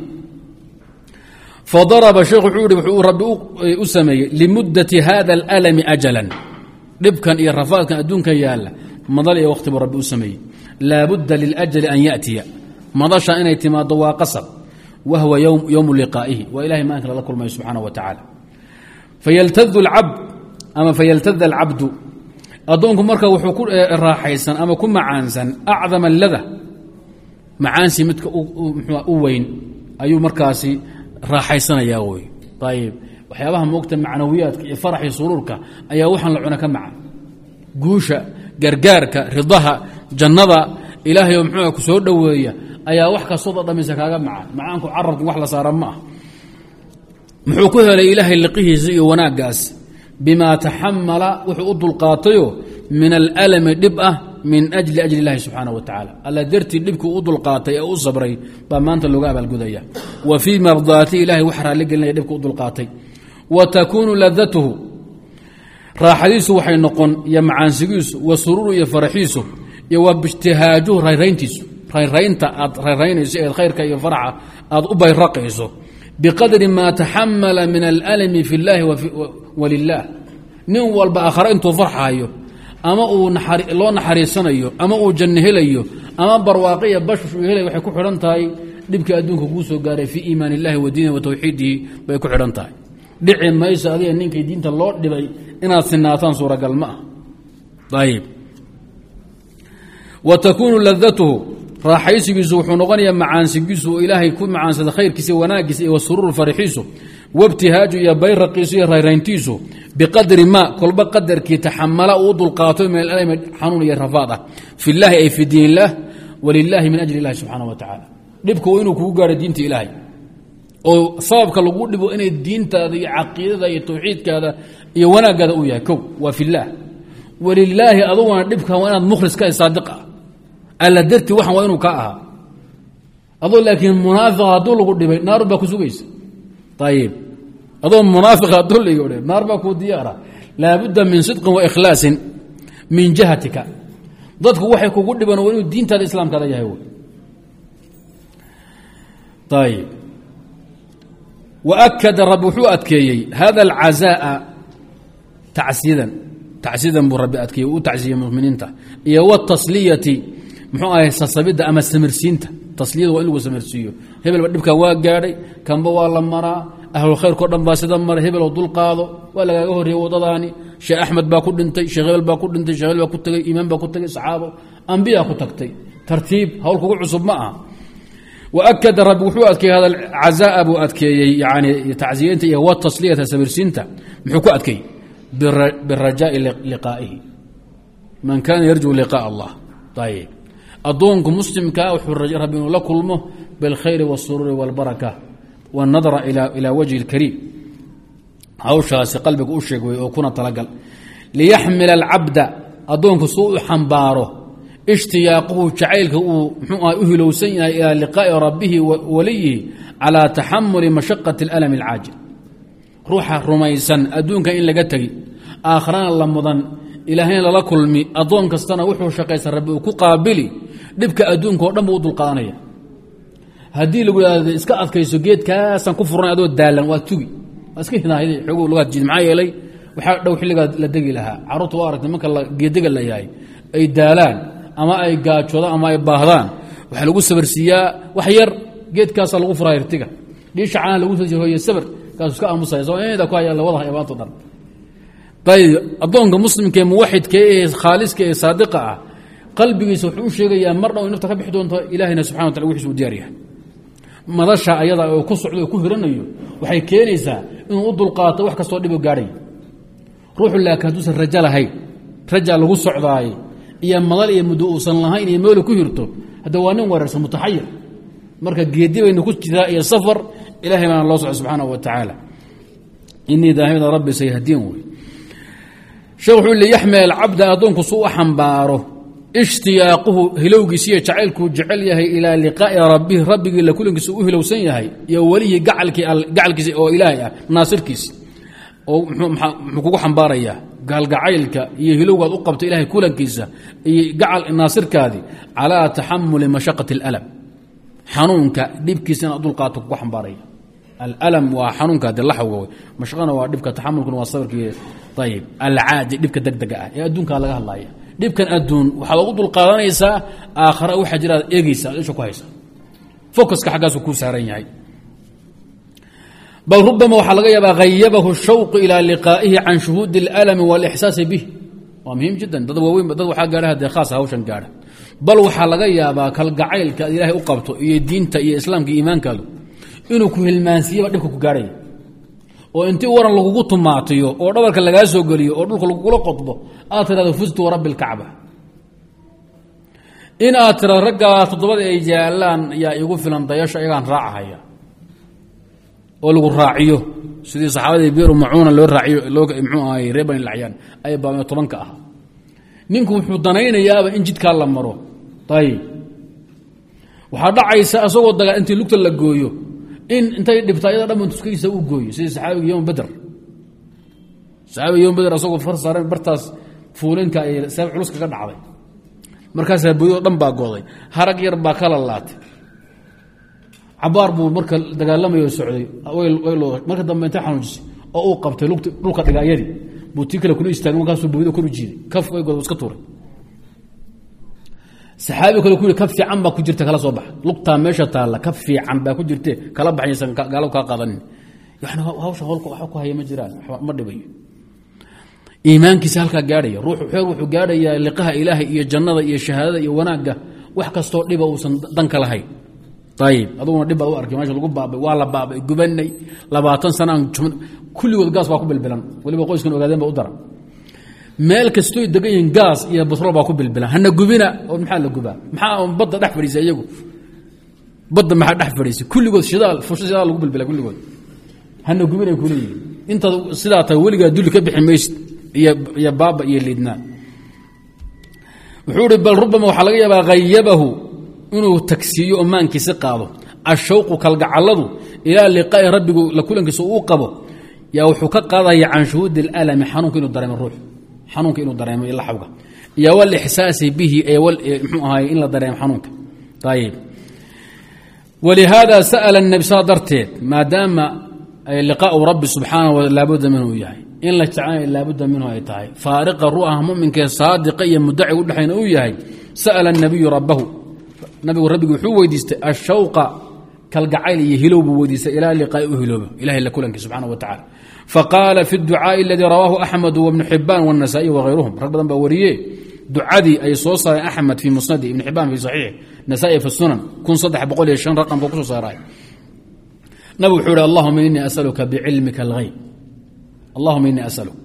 A: fadaraba sheekhu wuxuu hi wuxuu rabbi u e, sameeyey limuddati hada alalami ajalan. Dhibkan iyo rafaadkan adduunkan yaalla madal iyo wakhti buu rabbi u sameeyey. Laabudda liljali an yaatiya madasha inay timaaddo waa qasab. Wa huwa yowmu liqaa'ihi. Waa ilahay maalinka lala kulmayo subxaana wa tacaala fayaltadu alcabd ama fayaltada alcabdu addoonku marka wuxuu ku raaxaysan ama ku macaansan acdama lada macaansi midka u weyn ayuu markaasi raaxaysanayaa wey ayib waxyaabaha moogta macnawiyaadka iyo farax iyo suruurka ayaa waxaan la cuna ka macan guusha gargaarka ridaha jannada ilaahay oo muxuua ku soo dhoweeya ayaa wax kastooda dhamaysa kaaga macan macaanku carabku wax la saara ma ah. Muxuu ku helay ilaahay liqihiisa iyo wanaaggaas bima taxamala wuxuu u dulqaatayo min alalami dhib ah min ajli ajli اllahi subxaanaه wa tacaala. Alla dartii dhibkii u dulqaatay ee u sabray baa maanta looga abaalgudaya. Wa fii mardaati ilahay wax raalli gelinaya dhibka u dulqaatay. Wa takuunu ladatuhu raaxadiisu waxay noqon iyo macaansigiisu wa suruuru iyo faraxiisu iyo wa bijtihaajuhu rayrayntiisu rayraynta aad eed khayrka iyo faraxa aad u bayraqayso biqadri maa taxamala min alalami fi اllahi walilah nin walba aakhare intuu farxayo ama uu loo naxariisanayo ama uu janno helayo ama barwaaqiya bashush uu helay waxay ku xidhan tahay dhibkii adduunka kuu soo gaaray fii iimaan illahi wa diinihi wa tawxiidihi bay ku xidhan tahay. Dhici mayso adiga ninkii diinta loo dhibay inaad sinaataan suuragal ma ah. Ayib wa takuunu ladatuhu raaxaysigiisu wuxuu noqonayaa macaansigiisu oo ilaahay ku macaansada khayrkiisa wanaagiisa iyo wasuruur farixiisu wabtihaaju iyo bayraqiisu iyo rayrayntiisu biqadri ma kolba qadarkii taxamala uu dulqaato min xanuun iyo rafaad ah. Fi llaahi ay fi diin walilaahi min ajli illahi subxaana wa tacaala dhibku waa inuu kugu gaaro diinta ilaahay. Oo sababka lagu dhibo inay diintaada iyo caqiidada iyo tawxiidkaada iyo wanaagaada uu yahay kow waa fillaah walilaahi aduguna dhibka waa inaad mukhlis ka saadiq ah alla darti waxan waa inuu ka ahaa. Adoo laakiin munaafiqa hadduu lagu dhibay naaru baa ku sugaysa. Ayib adoo munaafiq hadduu lagu dhibay naar baa kuu diyaara. Laabudda min sidqin wa ikhlaasin min jihatika dadku waxay kugu dhiban waa inuu diintaada islaamkaada yahay. Ayib waakada rabbi wuxuu adkeeyey hada alcazaa'a tacsiidan. Tacsiidan buu rabbi adkeeyey u tacsiyey muminiinta. Iyo watasliyati muxuu ahay sasabidda ama samirsiinta tasliyada waa in lagu samirsiiyo. Hebelba dhibkaa waa gaadhay kanba waa la maraa. Ahlulkhayrkao dhan baa sida mara hebeloo dulqaado waa lagaaga horreeyey waddadaani sheekh axmed baa ku dhintay sheekh hebel baa ku dhintay sheekh hebel baa ku tegey iimaan baa ku tegey saxaabo ambiyaa ku tagtay. Tartiib hawl kugu cusub ma aha. Waakada rabbi wuxuu adkeeyey hada cazaa buu adkeeyey yani tacsiyeynta iyo watasliyata sabirsiinta muxuu ku adkeeyey? Birajaai liqaa'ihi. Man kaana yarjuu liqaa allah. Ayib addoonku muslimkaa wuxuu rabbi inuu la kulmo biاlkhayri wاsuruuri wاlbaraka wاnadra ilaa wajhi اlkariim hawshaasi qalbiga u sheeg wey oo kuna talagal liyaxmila alcabda addoonku suu u xambaaro ishtiyaaquhu jacaylka uu mxuu aha u hilowsan yahay ilaa liqaa'i rabbihi waliyihi calaa taxamuli mashaqati اlalami اlcaajil ruuxa rumaysan adduunka in laga tegi aakharana la mudan ilaahayna lala kulmi addoon kastana wuxuu shaqaysan rabbi uu ku qaabili dhibka adduunka o dhan buu u dulqaadanaya haddii lagu ihahdo iska adkayso geedkaasaan ku furnay adoo daalan waa tugi. Waa iska hinaahday xooguu lugaad jiid maxaa yeelay waxaa dhow xilligaa la degi lahaa. Carruurta waa aragtay marka geedega la yahay ay daalaan ama ay gaajoodaan ama ay baahdaan waxaa lagu sabarsiiyaa wax yar geedkaasaa lagu furaa hirtiga dhiisha canaha lagu soo hoye sabr kaasu iska aamusaya soda ku haya labada hayabaanto dhan ayb addoonka muslimka ee muwaxidka ee khaaliska ee saadiqa ah qalbigiisa wuxuu u sheegayaa mar dhow nafta ka bixi doonto ilaahayna subxana wa tala wixiis uu diyaar yahay madasha ayada oo ku socdo ku hiranayo waxay keenaysaa inuu u dulqaato wax kastoo dhiboo gaadhay. Ruuxu laakiin hadduusan rajo lahayn raja lagu socdaaye iyo madal iyo muddo uusan lahayn iyo meelu ku hirto hadda waa nin weerarsan mutaxayir. Marka geedi baynu ku jiraa iyo safar ilahay baana loo subxaanahu wa tacaala inii daahimda rabbi sayhadiin wey sheekh wuxuu li yaxmil alcabda addoonku su u xambaaro. Ishtiyaaquhu hilowgiisiiyo jacaylkuu jecel yahay ilaa liqaa'i rabbihi rabbigii la kulankiisa u hilowsan yahay iyo welihii gacalkiisa oo ilaahay ah naasirkiisi oo muxuu kugu xambaarayaa gaalgacaylka iyo hilowgaad u qabta ilahay kulankiisa iyo gacal naasirkaadii calaa taxamuli mashaqati اlalam xanuunka dhibkiisa inaad dulqaato kugu xambaaraya. Alalam waa xanuunka de laxawga wey ayib. Alcaadi dhibka degdega ah ee adduunkaa laga hadlaya dhibkan adduun waxaad ugu dulqaadanaysaa aakhara waxaa jira aad eegeysa ad isha ku haysa. Focuska xaggaasu kuu saaran yahay. Bal rubama waxaa laga yaabaa hayabahu shawqu ilaa liqaa'ihi can shuhuudi اlalami wاlixsaasi bih. Waa muhiim jiddan. Dad waaweyn dad waxaa gaadha dee khaasa hawshan gaadha bal waxaa laga yaabaa kalgacaylka aad ilaahay u qabto iyo diinta iyo islaamka iimaankaadu inuu ku hilmaansiiyaba dhibka ku gaadhaya oo intii waran lagugu tumaatiyo oo dhabarka lagaa soo geliyo oo dhulka lagugula qodbo aad tirahdo fustu warabbi اlkacba in aad tirado raggaa toddobada ay jaalaan yaa igu filan dayasho iyagaan raacahaya. Oo lagu raaciyo. Sidii saxaabadii biru macuuna loo raaciyo loo mxuu ahay reer bani lacyaan ay baamee tobanka ah. Ninku wuxuu danaynayaaba in jidkaa la maro. Ayib waxaa dhacaysa asagoo dagaa intii lugta la gooyo in intay dhibta ayada dhamman tuskiisa u gooyo sidii saxaabiga yom beder saxaabiga yom beder asagoo far saareen bartaas fuulinka ay seeb culus kaga dhacday. Markaasaa boyoo dhan baa gooday. Harag yar baa kala laatay cabaar buu marka dagaalamayo socday marka dambe intay xanuujisay oo uu qabtay dhulka dhigaayadii buu tii kale kula istaagay markaasuu bowdo kor u jiiday. Kaf way goda iska tuuray saxaabi kale ku yidhi kaf fiican baa ku jirta kala soo baxa. Lugtaa meesha taalla kaf fiican baa ku jirte kala baxaysan gaalo kaa qaadanin yani hawsha howlka waxba ku haya ma jiraan ma dhibayo. Iimaankiisa halkaa gaadhaya ruuxu xeer wuxuu gaadhayaa liqaha ilaahay iyo jannada iyo shahaadada iyo wanaagga wax kastoo dhiba uusan danka lahayn. Ayib aduguna dhib baad u arkay meesha lagu baabay waa la baabay gubanay labaatan sanaan kulligood gaas baa ku bilbilan waliba qoyskan ogaadeen ba u dara meel kastoy degan yihiin gaas iyo basrool baa ku bilbilan. Hana gubina oo maxaa la gubaa? Maxaa badda dhex fadhiisa iyagu? Badda maxaa dhex fadhiisa? Kulligood shidaal fusho shidaal lagu bilbila kulligood. Hana gubinay kuleeyihin intaad sidaa tahay weligaa dulli ka bixi maysid iyo baaba iyo liidnaan wuxuu ihi bal rubama waxaa laga yaabaa hayabahu inuu tagsiiyo oo maankiisi qaado. Ashawqu kalgacaladu ilaa liqaa'i rabbigu la kulankiisa uu qabo. Yaa wuxuu ka qaadaya can shuhuudi اlalami xanuunka inuu dareemo ruux xanuunka inuu dareemo ila xawga iyo wlsaasi bihi mxuu ahay in la dareemo xanuunka. Ayb walihaada sa'ala nebi sa darteed maadaama liqaau rabbi subxaana laabudda minhu yahay. In la jecel laabudda minhu ay tahay. Faariqa ruaha muminkee saadiqa iyo mudaciga udhexayna uu yahay sa'ala nabiyu rabahu nabigu rabbigi wuxuu weydiistay ashawqa kalgacayl iyo hilow buu weydiistay ilaa liqaai u hiloobo. Ilahay la kulanki subxaana wa tacala faqaala fi ducaaءi aladii rawaahu axmed wabnu xibaan wاnasaa'i wغayruhum rag badan baa wariye ducadii ay soo saareen axmed fii musnadi ibn xibaan fi saxiix nasa'i fi sunan kun saddex boqol iyo shan raqamka kusoo saaray nabigu wuxuu ihi allahuma inii asaluka bicilmika alhayb allahuma inii asaluk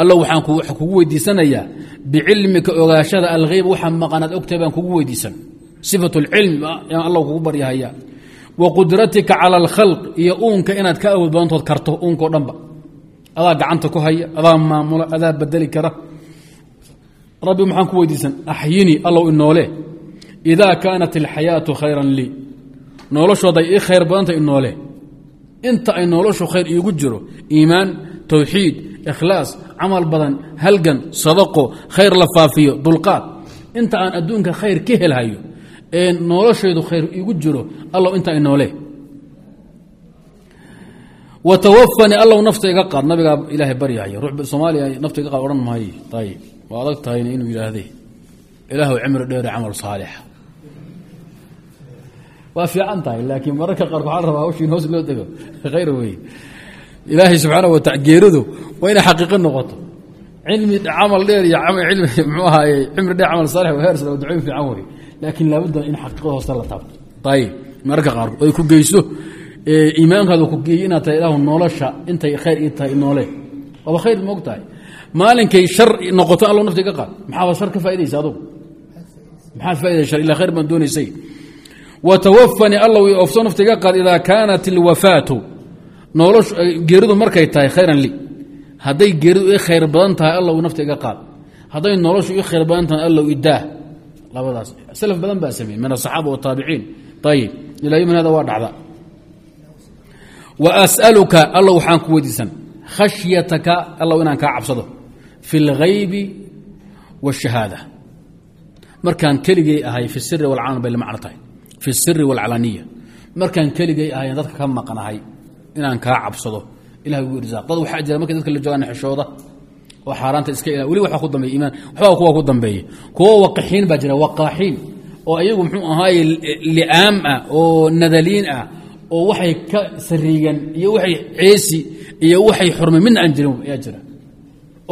A: allo waxaan kugu weydiisanayaa bicilmika ogaashada alhayb waxa maqanaad ogtahay baan kugu weydiisan sifat اlcilm yaan alla kugu baryahaya wa qudratika cala alkhalq iyo uunka inaad ka awood badantood karto uunkao dhanba adaa gacanta ku haya adaa maamula adaa bedeli kara. Rabbi maxaan ku weydiisan? Axyinii allow inoole idaa kaanat alxayaatu khayran lii. Noloshooday ii khayr badanta inoole inta ay noloshu khayr iigu jiro iimaan towxiid ikhlaas camal badan halgan sadaqo khayr la faafiyo dulqaad. Inta aan adduunka khayr ka helhayo ee noloshaydu khayr iigu jiro allow inta inoole watawafanii allow nafta iga qaad nabigaa ilaahay baryahaya ruux soomaaliya nafta iga qaad odhan maayo ayib waa adag tahayna inuu yidhaahde ilaahu cimri dheere camal saalixa waa fiican tahay laakiin mararka qaark waxaa rabaa hawshiin hoos loo dego. Khayr wey ilaahay subxaana wa taala geeridu waa inay xaqiiqo noqoto. Cilmi camal dheer iyo ilmi mxuu ahaaye cimri dheer camal saalix wa heers ducooyin fiican wey laakiin laabudda in xaqiiqada hoosta la taabto. Ayib mararka qaarkood ay ku geyso iimaankaadu ku geeyo inaad tahay ilaahu nolosha intay khayr ii tahay noole. Waaba khayr moog tahay maalinkay shar noqoto allow nafta iga qaad. Maxaaba shar ka faa'idaysa adugu? Maxaad faa'idaysa ilaa khayr baan doonaysay. Watawafanii allow i oofso nafta iga qaad idaa kaanat ilwafaatu noloshu geeridu markay tahay khayran li. Hadday geeridu ii khayr badan tahay allow nafta iga qaad. Hadday noloshu ii khayr badan tahay allow idaah labadaas salaf badan baa sameeyey min asaxaaba wataabiciin ayib ilaa yomn hada waa dhacda wa as'aluka allow waxaan ku weydiisan khashyataka allow inaan kaa cabsado fi اlghaybi wاshahaada markaan keligay ahay fi siri walcalan bay la macno tahay fi الsiri wاlcalaniya markaan keligay ahayn dadka ka maqnahay inaan kaa cabsado ilahay ugu irsaaq dad waxaa jira markay dadka la joogaan xishooda oo xaaraanta iska ila weli waxaa ku dambeeya iimaan waxbaa kuwa ku dambeeya kuwo waqaxiin baa jira waqaaxiin oo ayagu muxuu ahaaye li'aam ah oo nadaliin ah oo waxay ka sariigan iyo waxay ceesi iyo waxay xurmay midna aan jirin ayaa jira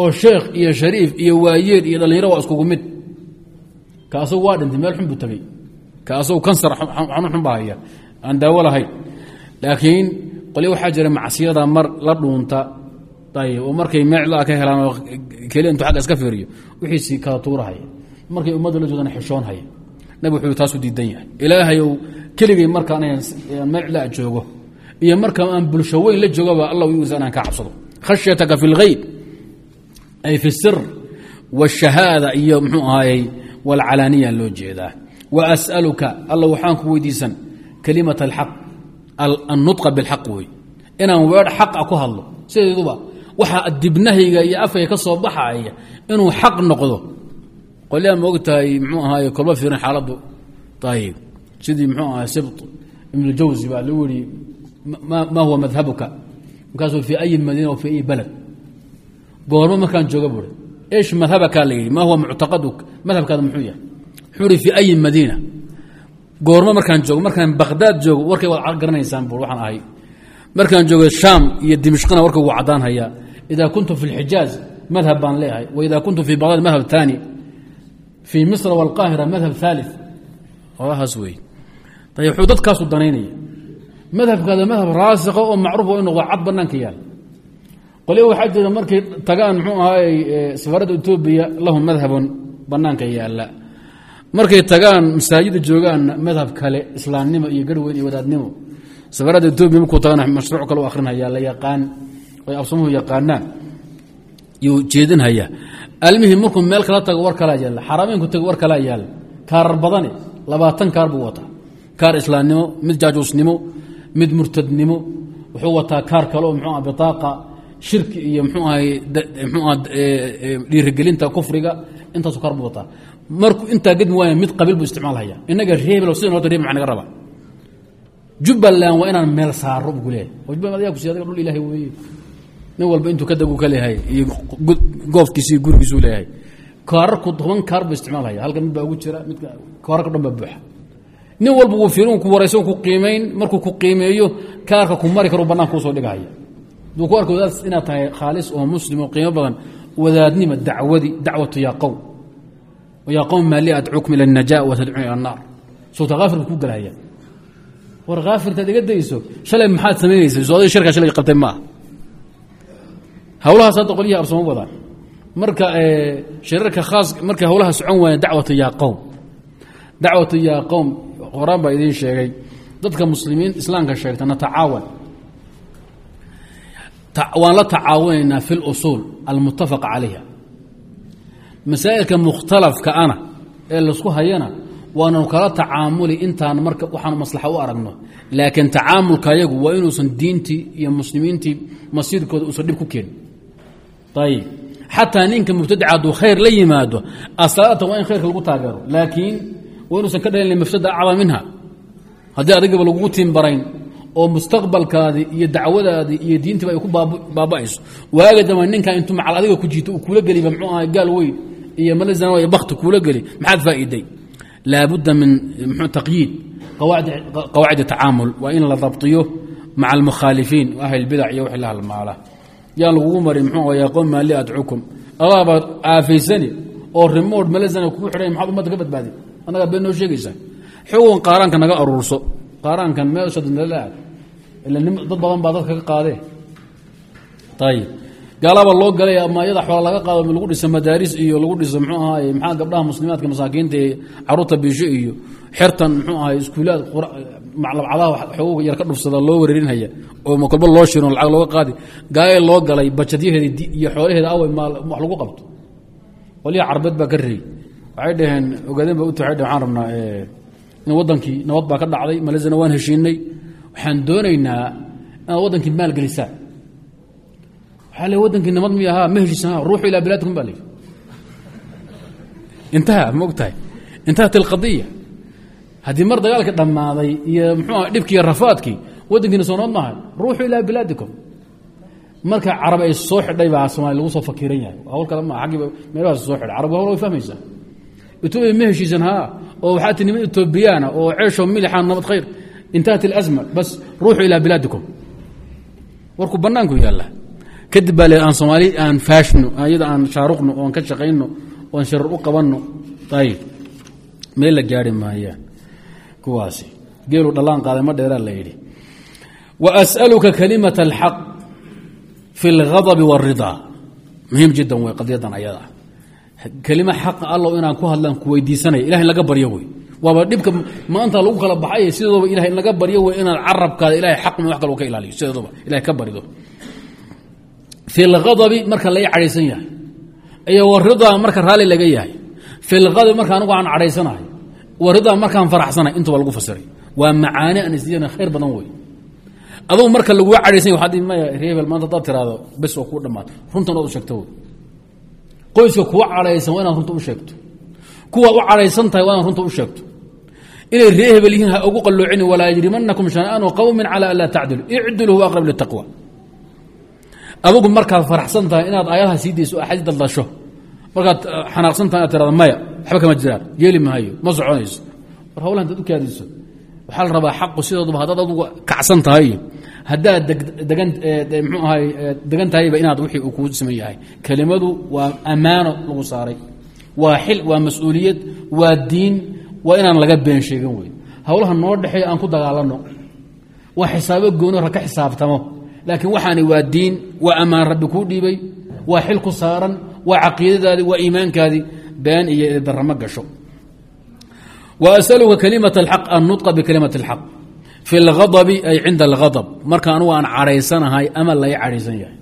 A: oo sheekh iyo shariif iyo waayeel iyo dhallinyaro waa iskugu mid. Ka asagu waa dhintay meel xun buu tegey ka kansar xanuun xun haya. Aan daawo lahayn. Laakiin qolyo waxaa jira macsiyada mar la dhuunta. Ayb oo markay meeclaa ka helaan oo keliya intuu agga iska fiiriyo wixiisii kala tuurahaya markay ummadda la joodana xishoon haya nabig wuxuu taasu diidan yahay. Ilaahayow keligay markaan aan meel joogo iyo markaan aan bulsho weyn la joogaba allah wigiisa inaan ka cabsado. Khashyataka fi lhayb ay fi sir wاshahaada iyo mxuu ahaayey waalcalaaniya loo jeedaa. Waas'aluka alla waxaan ku weydiisan kalimat alxaq annudqa bilxaq wey inaan weedh xaqa ah ku hadlo. Sideeduba waxaa dibnahayga iyo afkayga ka soo baxaya inuu xaq noqdo qolyaa ma og tahay mxuu ahaaye kolba fiirin xaaladdu? Ayib sidii mxuu ahay sibt ibnu jawsi baa lagu yihi ma huwa madhabuka? Markaasuu fii ayi madiina wa ayi baled goormo markaan jooga buuri ish madhabakaa la yidhi? Ma huwa muctaqaduk? Madhabkaada muxuu yahay? Wuxuu ihi ayi madiina goormo markaan joogo markaan bakhdaad joogo warkay waad garanaysaan buur waxaan ahay. Markaan joogo shaam iyo dimishqina warkay wuu caddaan hayaa. Idaa kuntu fi lxijaaz madhab baan leeyahay. Wa idaa kuntu fii baqdaad madhab taani fii misra waalqaahira madhab aalif holahaas wey wuxuu dadkaasu danaynaya. Madhabkaada madhab raasika oo macruuf oo noqdo cad banaanka yaal. Qolya waxaa jira markay tagaan mxuu ahaay safaaradda etoobiya lahum madhabun banaanka yaalla. Markay tagaan masaajida joogaanna madhab kale islaamnimo iyo garweyn iyo wadaadnimo safaaradda etoobiya markuu tagaan mashruuc kale u akhrinhayaa la yaqaan ay absamuhu yaqaanaan yuu jeedinhayaa almihim markuu meel kala tago war kalaa yaalla xaraameenku tago war kalaa yaalla kaarar badane labaatan kaar buu wataa. Kaar islaamnimo mid jaajuusnimo mid murtadnimo. Wuxuu wataa kaar kale oo mxuu ah bitaaqa shirki iyo mxuu ahay mxuu ah dhiirigelinta kufriga. Intaasu kaar buu wataa. Markuu intaa gedmi waaya mid qabiil buu isticmaalhaya inaga reebel sidan horta reeb maxaa naga rabaa. Jubbaland waa inaan meel saaro buu leeyahay. Oo jubbaland ayaa ku siy adiga dhul ilaahay weeye nin walba intuu kadeg kaleeyahay iyo goofkiis iyo gurigiisu leeyahay. Kaararku toban kaar bu isticmaalaya halka mid baa ugu jira mid kaararka dhan baa buuxa. Nin walba wuu fiirin ku waraysan ku qiimayn markuu ku qiimeeyo kaarka ku mari karo bannanka u soo dhigahaya hadduu ku arko wadaad inaad tahay khaalis oo muslim oo qiimo badan wadaadnima dacwadi dacwatu yaa qowm yaa qowm maa li ila alnaja wa ila annaar. Sowta haafirka ku galahaya war haafirtaad iga dayso shalay maxaad samaynaysa sooday shirkaa shalay qabtay maaha hawlahaas hadda qolyahi absamo wadaan marka shirarka khaas markay hawlaha socon waayeen dacwatu yaa qowm. Dacwatu yaa qowm horaan baa idiin sheegay. Dadka muslimiin islaamka sheegta natacaawan waan la tacaawunaynaa fi اlusuul almutafaq calayha. Masaa'ilka mukhtalafka ana ee la isku hayana waananu kala tacaamuli intaan marka waxaanu maslaxa u aragno. Laakiin tacaamulka ayagu waa inuusan diintii iyo muslimiintii masiirkooda uusan dhib ku keenin ayib xataa ninka mubtadica hadduu khayr la yimaado asalaata waa in khayrka lagu taageero laakiin waa inuusan ka dhalin mafsada acdam minha haddii adigaba lagugu tiimbarayn oo mustaqbalkaadii iyo dacwadaadii iyo diintiiba ay ku baaba'ayso waaga damba ninkan intuu macal adiga ku jiito uu kuula geliba mxuu aha gaal weyn iyo malzana iyo bakti kuula geli maxaad faa'iiday laabudda min mxuu taqyiid qawaacid tacaamul waa in la dabtiyo maca almukhaalifiin ahli lbidac iyo wixii la yaan lagugu marin mxuu yaa qowm maa li adcukum? Adaabaad aafaysani oo rimood malzana kugu xidhay maxaad ummadda ka badbaadi annagaa been noo sheegaysaa. Xogan qaaraanka naga aruurso. Qaaraankan meeshadnalaad ila dad badan baa dadka ka qaadee ayib gaalaba loo galay ama iyada xoola laga qaado lagu dhiso madaaris iyo lagu dhiso mxuu ahaay maxaa gabdhaha muslimaadka masaakiinta ee carruurta bisho iyo xertan mxuu ahaay iskuulaad maclabcadaha xoogu yar ka dhufsada loo wereerinhaya oo kolba loo shiro lacag looga qaadi. Gaaya loo galay bajadyaheeda iyo xoolaheeda awey ma wax lagu qabto. Qolyaha carbeed baa ka riyey waxay dhaheen ogaadeen ba uta waxay dhaheen waxaan rabnaa in wadankii nabad baa ka dhacday malezana waan heshiinay. Waxaan doonaynaa inaad wadankii maal le wadankii nabad mi ahaa ma heshiisan ruuxu ilaa bilaadikum baa layidhi intaha ma og tahay intahat alqadiya haddii mar dagaalka dhammaaday iyo mxuu dhibkiiyo rafaadkii waddankiina soonood maaha ruuxuu ilaa bilaadikum marka carab ay soo xidhay baa soomaali lagu soo fakiran yahay. Hawl kale maa aggiiba meelahaas soo xidhay. Carab hawl way fahmaysaa. Etoobiya ma heshiisan haa oo waxaa ti niman etoobiyaana oo ceeshoo milixaan nabad khayr. Intahat ilasma bas ruuxu ilaa bilaadikum warku bannaanku yaalla kadib baa aan soomaali aan faashno iyada aan shaaruqno oon ka shaqayno oon sharar u qabanno. Ayib meel la gaari maayaan kuwaasi. Geelu dhallaan qaaday ma dheeraa la yidhi. Wa as'aluka kalimata alxaq fi اlghadabi wاlridaa muhiim jiddan wey qadiyadan ayada. Kelima xaqa allow inaan ku hadlaan ku weydiisanaya laga baryo wey waaba dhibka maanta lagu kala baxay sidooba ilahay in baryo wey inaad carabkaada ilahay xaqma wax kale ka ilaaliyo. Sideeduba ilahay ka barido fi اlghadabi marka lai cadhaysan yahay. Iyo waridaa marka raalli laga yahay. Fi lghadabi marka anigu aan cadhaysanahay. Waridaa markaan faraxsanahay intuba lagu fasiray. Waa macaani aan isdiyana khayr badan wey adugu marka lagua cadhaysanya waxaad maya reebel maanta hadaad tiraahdo bes oo kuu dhammaato runtan ood u sheegto wey qoyska kuwa cadhaysan waa inaad runta u sheegto. Kuwaad u cadhaysan tahay waa inaad runta u sheegto. Inay ree hebel yihiin ha ugu qalloocini walaa adugu markaad faraxsan tahay inaad aayadaha sii dayso o axaadiis daldasho markaad xanaaqsan tahay inaad tirahdo maya waxba kama jiraan yeeli mahayo ma soconayso. War hawlaha intaad u kaadiso. Waxaa la rabaa xaqu sidooduba haddaad adugu kacsan tahay haddaad degan mxuu ahay degan tahayba inaad wixii uu kuu siman yahay. Kelimadu waa ammaano lagu saaray waa xil waa mas'uuliyad waa diin waa inaan laga been sheegan wey. Hawlaha noo dhexeeya aan ku dagaalano waa xisaabo gooni ra ka xisaabtamo laakiin waxaani waa diin waa ammaan rabbi kuu dhiibay waa xil ku saaran waa caqiidadaadii waa iimaankaadii been iyo daramo gasho. Wa asaluka kalimat alxaq annutqa bikalimat alxaq fi اlghadabi ay cinda alghadab. Marka anugu aan cadhaysanahay ama lay cadhaysan yahay.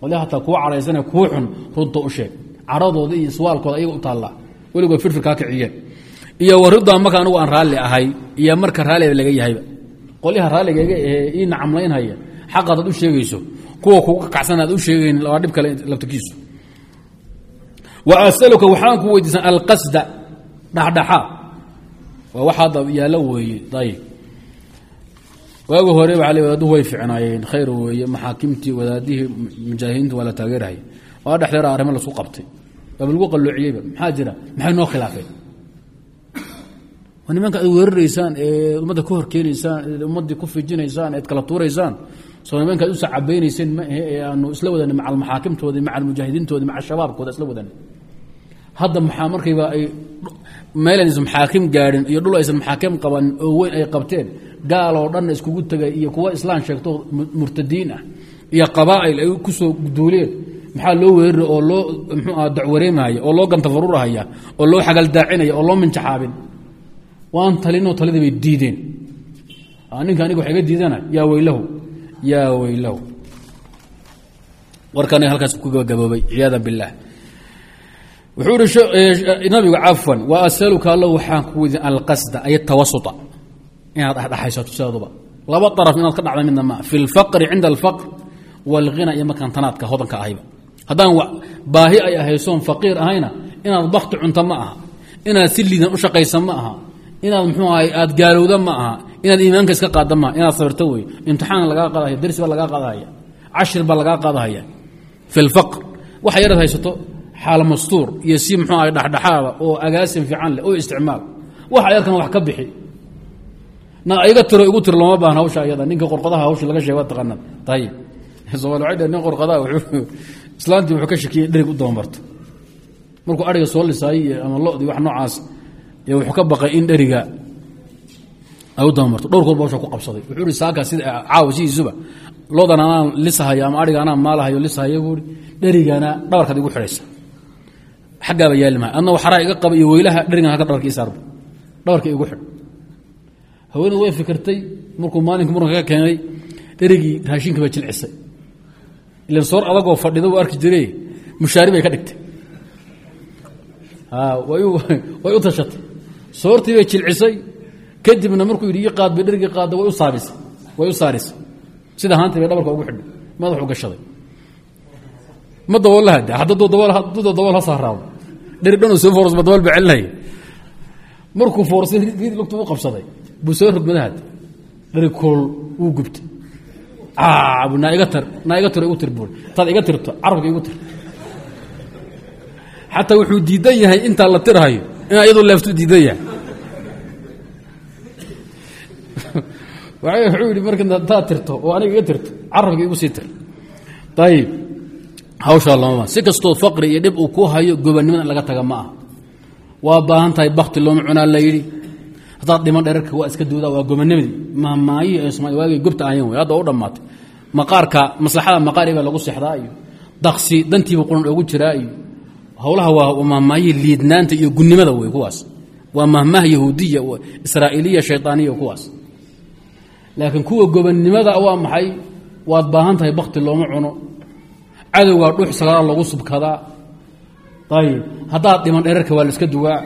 A: Wali hataa kuu cadhaysanaya kuu xun runta u sheeg. Cadhadooda iyo iswaalkooda ayaga u taalla weligood firfir kaa kiciyeen iyo waridaa marka anugu aan raalli ahay iyo marka raalliga laga yahayba qolyaha raalligayga ii nacamlaynhaya xaq adaad u sheegayso kuwa kuga kacsan aad u sheegayn waa dhib kale labtakiisu wa asaluka waxaan ku weydiisan alqasda dhexdhexaad waa wax hadda yaallo weeye ayib waagi hore waa l wadaaduhu way ficnaayeen khayr weeye maxaakimtii wadaadihii mujaahidiinta waa la taageerhaya waa dhexdeera arrimo lasku qabtay. Waaba lagu qalloociyeyba maxaa jira? Maxay noo khilaafeen? Nimanka ad weeraraysaan ee ummadda ka horkeenaysaan ee ummaddii ku fijinaysaan eed kala tuuraysaan soo nimanka ad usa cabaynayseen ma ahe ee aanu isla wadanay maca almaxaakimtoodii maca almujaahidiintoodi maca shabaabkooda isla wadanay hadda maxaa markayba ay meel aysan maxaakim gaadhin iyo dhul aysan maxaakim qabanin oo weyn ay qabteen gaal oo dhanna iskugu tegay iyo kuwa islaan sheegto murtadiin ah iyo qabaa'il ay ku soo duuleen maxaa loo weerari oo loo mxuu aha dacwareemahaya oo loo gantafaruurahaya oo loo xagaldaacinaya oo loo minjaxaabin. Waan talinoo talida bay diideen. Ninka aniga waxa iga diidana yaa weylahu yaa weylahu warkan halkaas ku gabagaboobay ciyaada biاllah wuxuu ihi nabigu cafwan wa asaluka alla waxaan ku weydiin alqasda ay tawasuta inaad dhexdhexaysato sidaduba laba daraf inaad ka dhacda midna maa fi اlfaqri cinda alfaqr wاlghina iyo markaan tanaadka hodanka ahayba haddaan baahi ay ahaysoon faqiir ahayna inaad bakti cunto ma aha inaad si liidan u shaqaysa ma aha inaad mxuu ahay aad gaalowda ma aha inaad iimaanka iska qaada maaha inaad sabirto wey imtixaan lagaa qaadahaya dersi baa lagaa qaadahaya cashir baa lagaa qaadahaya fi waxa yaraad haysato xaal mastuur iyo si mxuu ahay dhexdhexaada oo agaasin fiican leh oo isticmaal. Waxa yarkana wax ka bixi. Na iga tiro igu tiro looma baahna hawsha ayada ninka qorqadaha hawsha laga sheega waa taqaanad. Ayib somaali nin qorqadaha islaantii wuxuu ka shakiyey dherig u dabamarto markuu adhiga soo lisaayo ama lodii wax noocaas wuxuu ka baqay in dheriga dabamarto dhowr kood ba hawsha ku qabsaday. Wuxuu ihi saaka sida caawa sidiisuba loodan anaan lisahaya ama adhiga anaan maalahayo lisahaya buui dherigana dhabarkaad igu xidhaysa. Xaggaaba yaali mahay adna waxaraa iga qaba iyo weylaha dherigan haka dhabarka isaarba dhabarka igu xidh. Haweenedu way fikirtay. Markuu maalinka muranka ka keenay dherigii raashinka bay jilcisay. Ilan soor adagoo fadhida u arki jire mushaari bay ka dhigtay. Way u tashatay. Soortii bay jilcisay kadibna markuu yidhi ii qaad bay dherigii qaadda way u saarisay sida haantii bay dhabarka ugu xidhay madaxu gashaday. Ma daboolahade hadduu dabool ha saaraado dheri dhanuu soo forosba dabool ba celinaya markuu foorsan rid lugta u qabsaday buu soo rogmadahad dhari kool wuu gubtay. Caabu naa iga tar naa iga tiro igu tir iga tirto carabka igu tir. Xataa wuxuu diidan yahay intaa la tirhayo in iyadoo leeftu diidan yahay wuxuu yidhi marka taad tirto oo aniga iga tirto carabka igu sii tir. Ayib hawshaa lama si kastoo faqri iyo dhib uu ku hayo gobannimada laga taga ma aha. Waa baahan tahay bakti looma cunaa la yidhi. Haddaad dhiman dherarka waa iska duudaa waa gobanimadii mahmaayihii ee somalia waagay gobta ayan wey hadda u dhammaatay. Maqaarka maslaxada maqaari lagu seexdaa iyo daksi dantiiba quran oogu jiraa iyo howlaha waa mahmaayihii liidnaanta iyo gunnimada wey kuwaas. Waa mahmaah yahuudiya israa'iiliya shaydaaniya kuwaas laakiin kuwa gobannimada waa maxay? Waad baahan tahay bakti looma cuno. Cadowgaa dhux sagaala lagu subkadaa. Ayib haddaad dhiman dherarka waa la iska duwaa.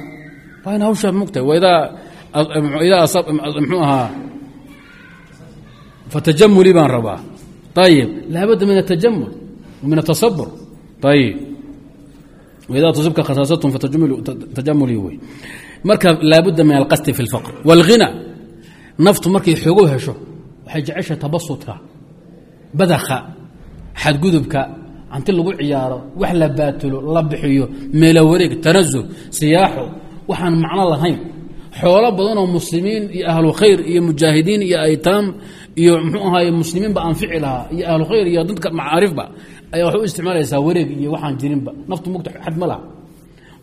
A: Waa in hawshaa mogtahay mxuu ahaa? Fatajamuli baan rabaa. Ayib laabudda min atajamul min atasabur ayib waidaa tusibka khasaasatun fatajamuli wey. Marka laabudda min alqasdi fi اlfaqr wاlghina naftu markay xoogo hesho waxay jeceshahay tabasudka badakha xadgudubka hanti lagu ciyaaro wax la baatulo la bixiyo meelo wareeg tanasuh siyaaxo waxaan macno lahayn. Xoolo badanoo muslimiin iyo ahlu khayr iyo mujaahidiin iyo aytaam iyo mxuu ahaay muslimiinba anfici lahaa iyo ahlu khayr iyo dadka macaarifba ayaa waxay u isticmaalaysaa wareeg iyo waxaan jirinba naftu mugta xad ma laha.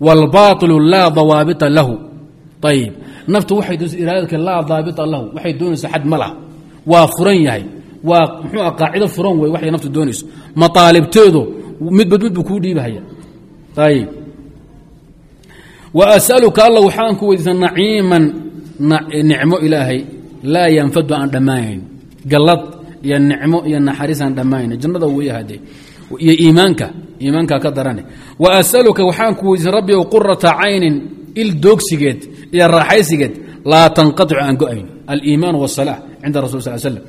A: Wاlbaطilu laa dawaabita lahu. Ayib naftu waxay doonaysa iraadadka laa daabita lahu waxay doonaysaa xad ma laha. Waa furan yahay. Waa mxuu ah qaacido furan wey waxay naftu doonayso. Mataalibteedu midbad mid buu kuu dhiibahaya. Ayib wa asaluka alla waxaan ku weydiisa naciiman nicmo ilaahay laa yanfadu aan dhammaanayn. Gallad iyo nicmo iyo naxariis aan dhammaanayn. Jannada wey hadee iyo iimaanka iimaanka ka darane. Wa asaluka waxaan ku weydiisa rabbi qurata caynin il doogsigeed iyo raaxaysigeed laa tanqaicu aan go'ayn. Aliimaan wasalaax cinda rasul sal slm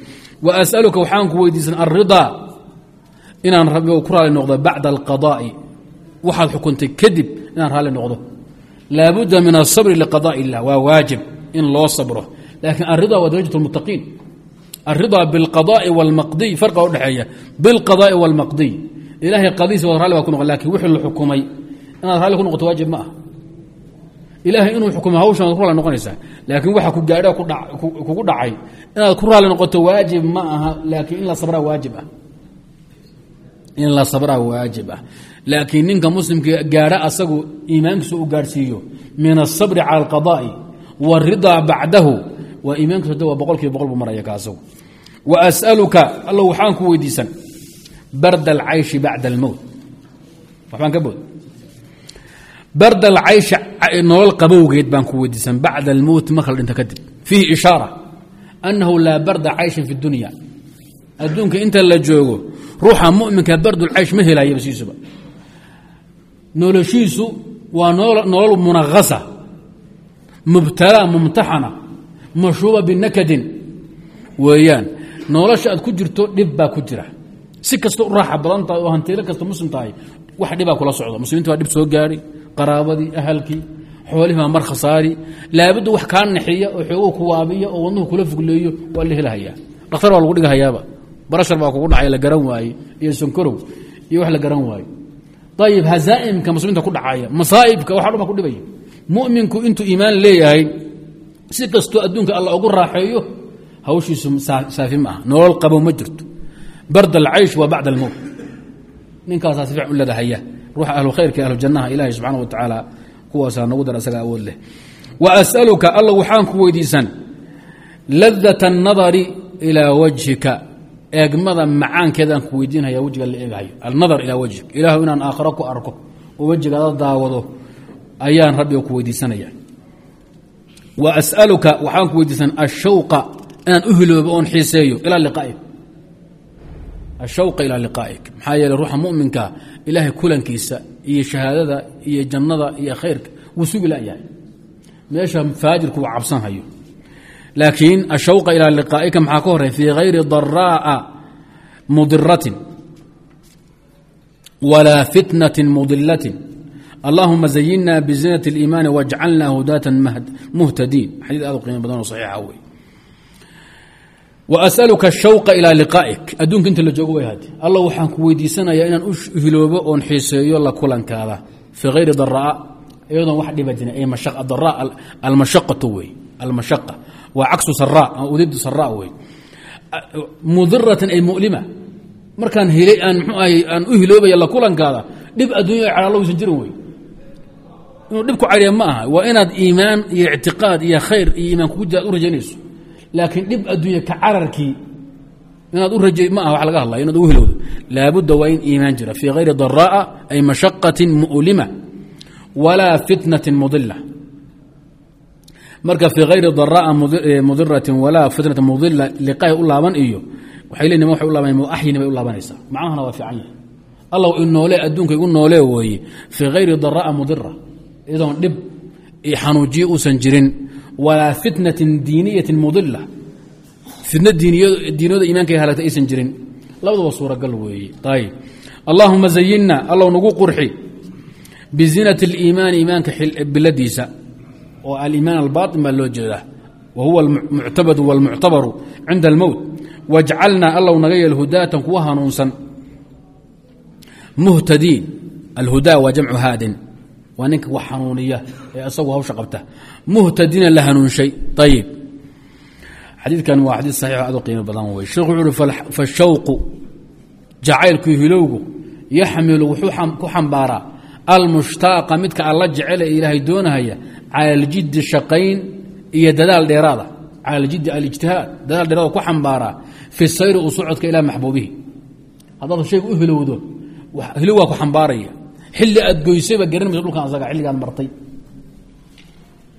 A: wa asaluka waxaan ku weydiisan alridaa inaan rabbi ku raali noqdo bacda alqadaa'i. Waxaad xukuntay kadib inaan raalli noqdo. Laabudda min asabri liqada illah waa waajib in loo sabro. Laakiin alrida waa darajat lmuttaqiin. Alridaa bilqadaai walmaqdiy farqa udhexeeya bilqadaai walmaqdiy ilahay qadiisa waad ralli baa ku noqon laakiin wixii la xukumay. Inaad ralli ku noqoto waajib ma ah ilaahay inuu xukumay hawshan waad ku raalli noqonaysaa laakiin waxa ku gaadha kugu dhacay inaad ku raalli noqoto waajib ma aha laakiin in la sabraa waajib ah. In la sabraa waajib ah. Laakiin ninka muslimka gaadha asagu iimaankiisa u gaadhsiiyo min asabri cala alqadaai waridaa bacdahu waa iimaankiis waa boqol boqol buu maraya ka wa asaluka alla waxaan ku weydiisan barda alcayshi bacda almowt waxbaan ka bood? Barda alcayshi nolol qabowgeed baan ku weydiisan bacda almowt marka la dhinta kadib fiihi ishaara annahu laa barda cayshin fi dunya adduunka inta la joogo ruuxa muminka bardulcaysh ma helayaba siisuba noloshiisu waa nolol munahasa mubtalaa mumtaxana mashuuba binakadin weeyaan nolosha aad ku jirto dhib baa ku jira si kasta u raaxa badan tahay oo hantiilo kasta muslim tahay wax dhibaa kula socda muslimiinta baa dhib soo gaadhay qaraabadii ahalkii xoolihii baa mar khasaari. Laabudda wax kaa naxiya oo xoogo ku waabiya oo wadnuhu kula fogleeyo waa la helhayaa dhakhtar baa lagu dhigahayaaba. Barashar baa kugu dhacay la garan waaye. Iyo sonkorow iyo wax la garan waaye. Ayib hazaa'imka muslimiinta ku dhacaya masaa'ibka waxa dhan baa ku dhibaya muminku intuu iimaan leeyahay si kastoo adduunka alla ugu raaxeeyo hawshiisu saafi ma aha nolol qabo ma jirto. Bard alcaysh waa bacd almowt ninkaasaa si u ladahaya ruuxa ahlu khayrka ahlu jannaha ilaahay subxana wa tacaala kuwaasaa nagu dar asaga awood leh. Wa asaluka alla waxaan ku weydiisan ladat الnadari ilaa wajhika. Eegmada macaankeedaan ku weydiinaya wejiga la eegahayo alnadar ilaa wajhik. Ilaahu inaan aakhiro ku arko oo wejigaada daawado ayaan rabbiga ku weydiisanaya. Wa asaluka waxaan ku weydiisan ashawqa inaan u hiloobo oon xiiseeyo. Ilaa liqaa'ik ashawqa ilaa liqaa'ik maxaa yeele ruuxa muminka ilaahay kulankiisa iyo shahaadada iyo jannada iyo khayrka wuu sugi layahay meesha faajirku uu cabsanhayo laakiin ashawqa ilaa liqaa'ika maxaa ka horey fii hayri daraa'a mudiratin walaa fitnatin mudilatin allahuma zayinna bizinat اliimaani wajcalna hudaatan muhtadiin. Xadiid aad u qiimo badan oo saxiixa wey wasaluka ashawqa ilaa liqaa'ik adduunka inta la joogo way hadi alla waxaan ku weydiisanayaa inaan u hiloobo oon xiiseeyo la kulankaada fii hayri daraa iyadoon wax dhiba jirin ay dara almashaqatu wey almashaqa waa cagsu sara udidu sara wey mudiratan ay mulima markaan helay aan mxuu ahay aan u hiloobaya la kulankaada dhib adduunya cadhaalo waysan jirin wey inuu dhib ku cadhiya ma aha waa inaad iimaan laakiin dhib adduunya ka cararkii inaad u raja ma aha wax laga hadlayo inaad ugu hilowdo. Laabudda waa in iimaan jira fii hayri daraa'a ay mashaqatin mu'lima walaa fitnatin mudila marka fii hayri daraa'a mudiratin walaa fitnatin mudila liqaay u laaban iyo waxay leeyihiin waxay u laaban muaxyini bay u laabanaysaa. Macnahana waa fiican yahay. Allaw inoole adduunka igu noolee weeye fii hayri daraa'a mudira iyadoon dhib iyo xanuujiye uusan jirin ولا fitnatin diiniyatin mudila fitna diiniyada iimaanka halagta aysan jirin labaduba suuragal weeye ayb allaahuma zayinna allow nagu qurxi bizinat اliimaani iimaanka biladiisa oo aliimaan albaaطin baa loo jeedaa wa huwa almuctabadu walmuctabaru cinda almowt wajcalnaa allow naga yeel hudaatan kuwa hanuunsan muhtadiin alhudaa waa jamcu waa ninka wax hanuuniya ee isagu hawsha qabta. Muhtadiina la hanuunshay. Ayib xadiidkan waa xadiid saxiix aad u qiimo badan wey sheekhu wuxu uhi fashawqu jacaylku hilowgu yaxmilu wuxuu ku xambaaraa almushtaaqa midka alla jecel ee ilaahay doonahaya cala aljiddi shaqayn iyo dadaal dheeraada. Cala aljiddi alijtihaad dadaal dheeraada ku xambaaraa fi sayri u socodka ilaa maxbuubihi xilli aad goysayba garan mayso dhulkan asaga xilligaad martay.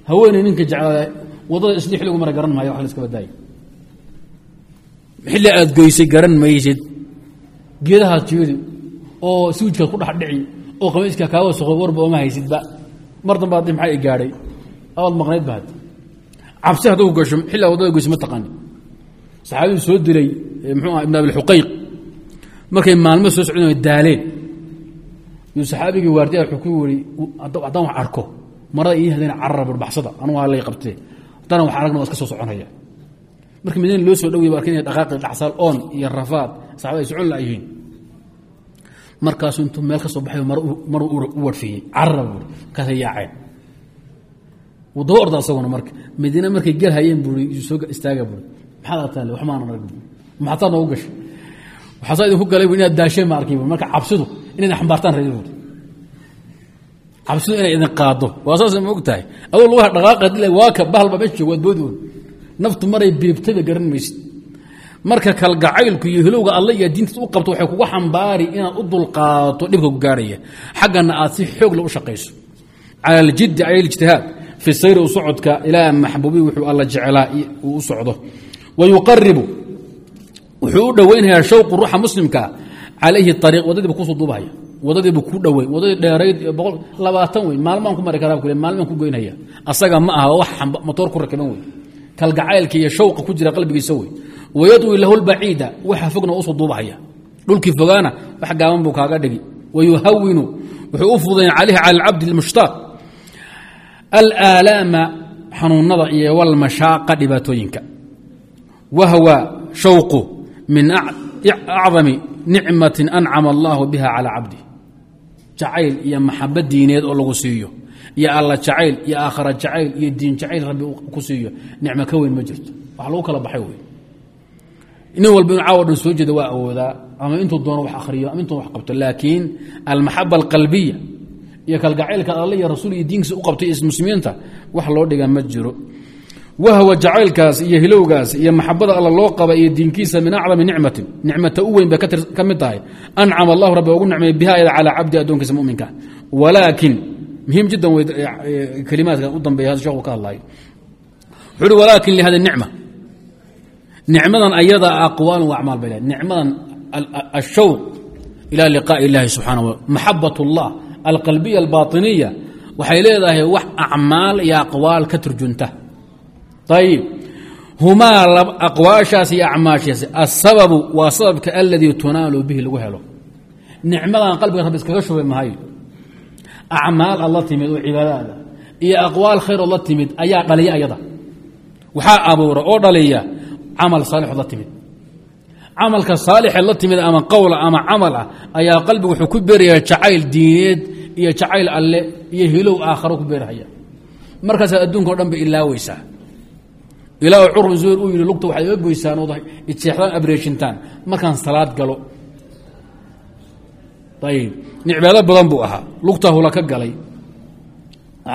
A: Haweeney ninka jeclaa waddada isli xilligu mara garan maayo wax la iska badaayo xilli aad goysay garan maysid. Geedahaad jeedi oo siwijkaad ku dhex dhici oo qabayska kaa wasaqo warba ooma haysidba. Mar dambaad maxaa i gaadhay? Abaad maqnayd bahad cabsi hadduu gasho xilli aad waddada goysay ma taqaani. Saxaabidii soo dilay muxuu aha ibn abilxuqayq markay maalmo soo socdeen daaleen yuu saxaabigii waardiya wuxuu ku yiri haddaan wax arko marada ii hadeen carara barbaxsada anugu lay qabtee haddana wax aragna iska soo soconaya. Markii madiina loo soo dhoway arkin dhaqaaqi dhacsaal oon iyo rafaad saxabada ay socon laayihiin markaasuu intuu meel ka soo baxay mar u warfiyey carara buuri markaasay yaaceen wuu orda asaguna marka madiina markay gel hayeen buuri soo istaaga buuri maxaad artaale wax maan arag buuri maxataa noogu gashay? Waxaasaa idinku galay inaad daasheen ma buuri marka cabsidu inayna xambaartaan radi buuri cabsidu inay idin qaado waa saasa ma og tahay adoo lugaha dhaqaaqa dila waaka bahalba joog waad boodi un naftu maray biibtaba garan maysid. Marka kalgacaylku iyo hilowga alla iyo diintaas u qabto waxay kugu xambaari inaad u dulqaato dhibka ku gaarhaya xaggana aad si xoogle u shaqayso. Cala aljiddi ay alijtihaad fi sayri u socodka ilaa maxbuubi wuxuu alla jecelaa uu u socdo. Wa yuqaribu wuxuu u dhoweynhayaa shawqu ruuxa muslimka calayhi ariiq wadadiiba ku soo duubahaya wadadiibu ku dhoweyn wadadii dheerayd labaatan wey maalmaan ku mari karaa kule maalmaan ku goynhaya asaga ma aha wax motoor ku rakiban wey kalgacaylka iyo shawqa ku jira qalbigiisa wey wayadwi lahu lbaciida waxa fogna u soo duubahaya dhulkii fogaana wax gaaban buu kaaga dhigi wayuhawinu wuxuu u fudayn calayhi cala alcabdi lmushtaaq alaalaama xanuunada iyo walmashaaqa dhibaatooyinka wahwa shawqu min acdami nicmatin ancama allahu biha calaa cabdi. Jacayl iyo maxaba diineed oo lagu siiyo iyo alla jacayl iyo aakhara jacayl iyo diin jacayl rabbi ku siiyo nicmo ka weyn ma jirto. Wax lagu kala baxay wey nin walba inu caawa dhan soo jeeda waa awoodaa ama intuu doono wax akhriyo ama intuu wax qabto. Laakiin almaxaba alqalbiya iyo kalgacaylka alle rasuul iyo diinkiisa u qabtay muslimiinta wax loo dhiga ma jiro wahwa jacaylkaas iyo hilowgaas iyo maxabada alla loo qaba iyo diinkiisa min acdami nicmatin nicmata u weyn bay ka mid tahay ancama allahu rabbi ugu nicmay biha yada calaa cabdi addoonkiisa muminka walaakin muhiim jiddan wey kelimaadka u dambeeya shekhu ka hadlayo wuxuu uhi walaakin lihada nicma nicmadan ayada aqwaan wa acmaal bay lehay nicmadan ashawq ilaa liqaa'i illahi subxana wa maxabat allah alqalbiya albaطiniya waxay leedahay wax ayib humaa aqwaashaas iyo acmaashaas asababu waa sababka aladii tunaalu bihi lagu helo nicmadan qalbiga rabbi iskaga shubay mahayo acmaal aad la timid oo cibaadaada iyo aqwaal khayr ood la timid ayaa dhaliya ayada waxaa abuura oo dhaliya camal saalixood la timid camalka saalixee la timid ama qowla ama camal ah ayaa qalbigu wuxuu ku beerayaa jacayl diineed iyo jacayl alle iyo hilow aakharo ku beerhaya markaasaad adduunka dhan ba ilaaweysaa ilaa curun zuhur uu yidhi lugta waxaad iga goysaan ood ijeexdaan abreeshintaan markaan salaad galo. Ayib nicbaado badan buu ahaa. Lugta hula ka galay.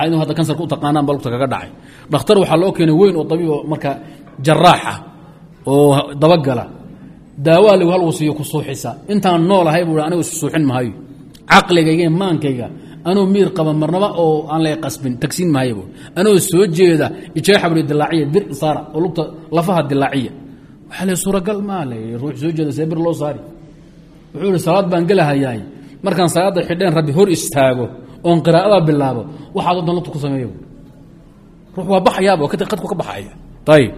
A: Inu hadda kansarka u taqaanaan ba lugta kaga dhacay. Dhakhtar waxaa loo keenay weyn oo abiib marka jaraax ah oo dabagala daawaa lagu halgu siiyo ku suuxisa. Intaan nool ahay buu anigu issuuxin mahayo caqligayga maankayga anuu miir qaba marnaba oo aan la qasbin tagsiin mahayo bu anoo soo jeeda ijeexa bui dilaaciya bir saara oo lugta lafaha dilaaciya. Waxaa le suuragal maa le ruux soo jeeda see bir loo saari. Wuxuu ihi salaad baan gelahayaay markaan salaadda xidheen rabbi hor istaago oon qiraa'ada bilaabo. Waxaad odan lugta ku sameeya ruux waa baxayaaba qadku ka baxaya. Ayib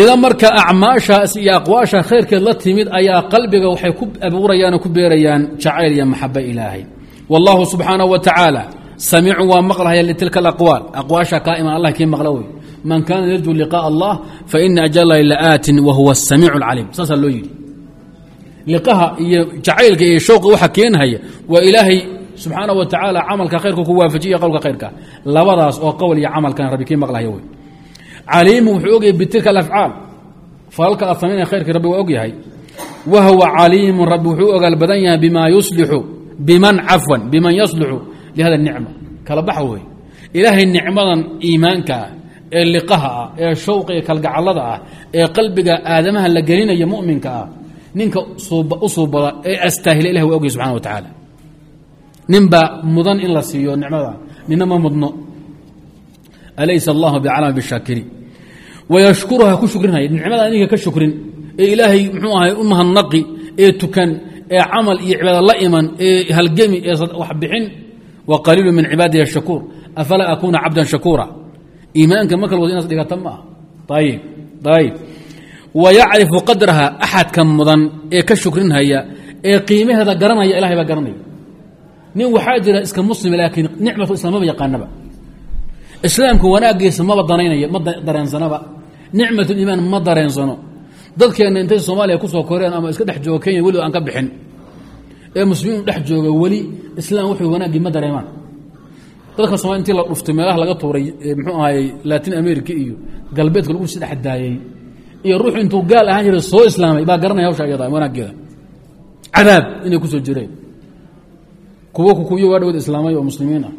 A: idan marka acmaashaas iyo aqwaasha khayrkeed la timid ayaa qalbiga waxay ku abuurayaan oo ku beerayaan jacayl iyo maxabo ilaahay. Wallahu subxaanahu wa tacaala samiicun waa maqlahaya litilka alaqwaal aqwaasha kaa iman allah kii maqla wey. Man kaana yarju liqaaء allah faina ajalahi laaatin wa huwa asamiicu alcaliim saasaa loo yidhi. Liqaha iyo jacaylka iyo showqa waxa keenhaya waa ilaahay subxaanahu wa tacaala camalka khayrka ku waafajiya qowlka khayrka. Labadaas oo caliimu wuxuu ogyahay bitilka alafcaal. Falalka aad samaynaya khayrkii rabbi waa og yahay. Wa huwa caliimu rabbi wuxuu ogaal badan yahay bima yuslixu biman cafwan biman yaslixu lihada nicma. Kala baxa wey ilaahay nicmadan iimaanka ah ee liqaha ah ee shawqa iyo kalgacallada ah ee qalbiga aadamaha la gelinaya mu'minka ah ninka u suubada ee astaahila ilah waa ogyahy subxana ninbaa mudan in la siiyo nicmada nina ma mudno alaysa allahu bicalama bishaakiriin wayashkuruha ku shukrinhaya nicmada aniga ka shukrin ee ilaahay muxuu ahay u mahadnaqi ee tukan ee camal iyo cibaada la iman ee halgemi ee wax bixin wa qaliilu min cibaadihi shakuur afalaa akuuna cabdan shakuura iimaanka marka lawad inaas dhigata ma ah ayib ayib wa yacrifu qadraha axadka mudan ee ka shukrinhaya ee qiimaheeda garanaya ilahay baa garanaya nin waxaa jira iska muslima laakiin nicmatu islaamka wanaagiisa maba danaynaya ma dareensanaba. Nicmat liimaan ma dareensano. Dadkeenna intay soomaaliya ku soo koreen ama iska dhex jooga kenya weliba aan ka bixin. Ee muslimiin dhex jooga weli islaam wuxuu wanaaggii ma dareemaan. Dadka somal intii la dhuftay meelaha laga tuuray muxuu ahay latin america iyo galbeedka lagu sii dhex daayey iyo ruuxu intuu gaal ahaan jiray soo islaamay baa garanaya hawsha iyada wanaaggeeda. Cadaab inay ku soo jireen. Kuwo kukuyo waa dhawad islaamay oo muslimiin ah.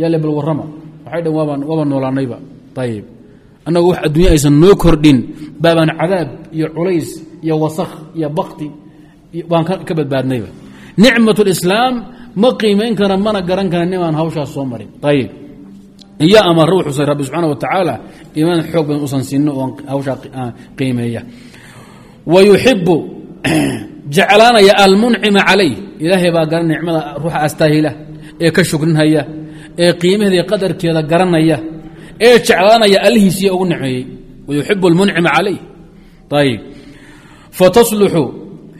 A: Yaale bal warrama waxay dhan waaba noolaanayba. Ayib annagu wax adduunya aysan noo kordhin. Baabaan cadaab iyo culays iyo wasakh iyo bakti baan ka badbaadnayba. Nicmat lislaam ma qiimayn kara mana garan kara nimaan hawshaas soo marin. Ayib iyo ama ruuxusay rabbi subxaana wa iimaan xoog badan usan sinno oo hawshaa qiimeeya. Wa yuxibu jeclaanaya almuncima calayh ilaahay baa garan nicmada ruuxa astaahila ee ka shukrinhaya ee qiimaheeda qadarkeeda garanaya ee jeclaanaya allihiisiya ugu nicmeeyey wayuxibu almuncima calayh. Ayib fatasluxu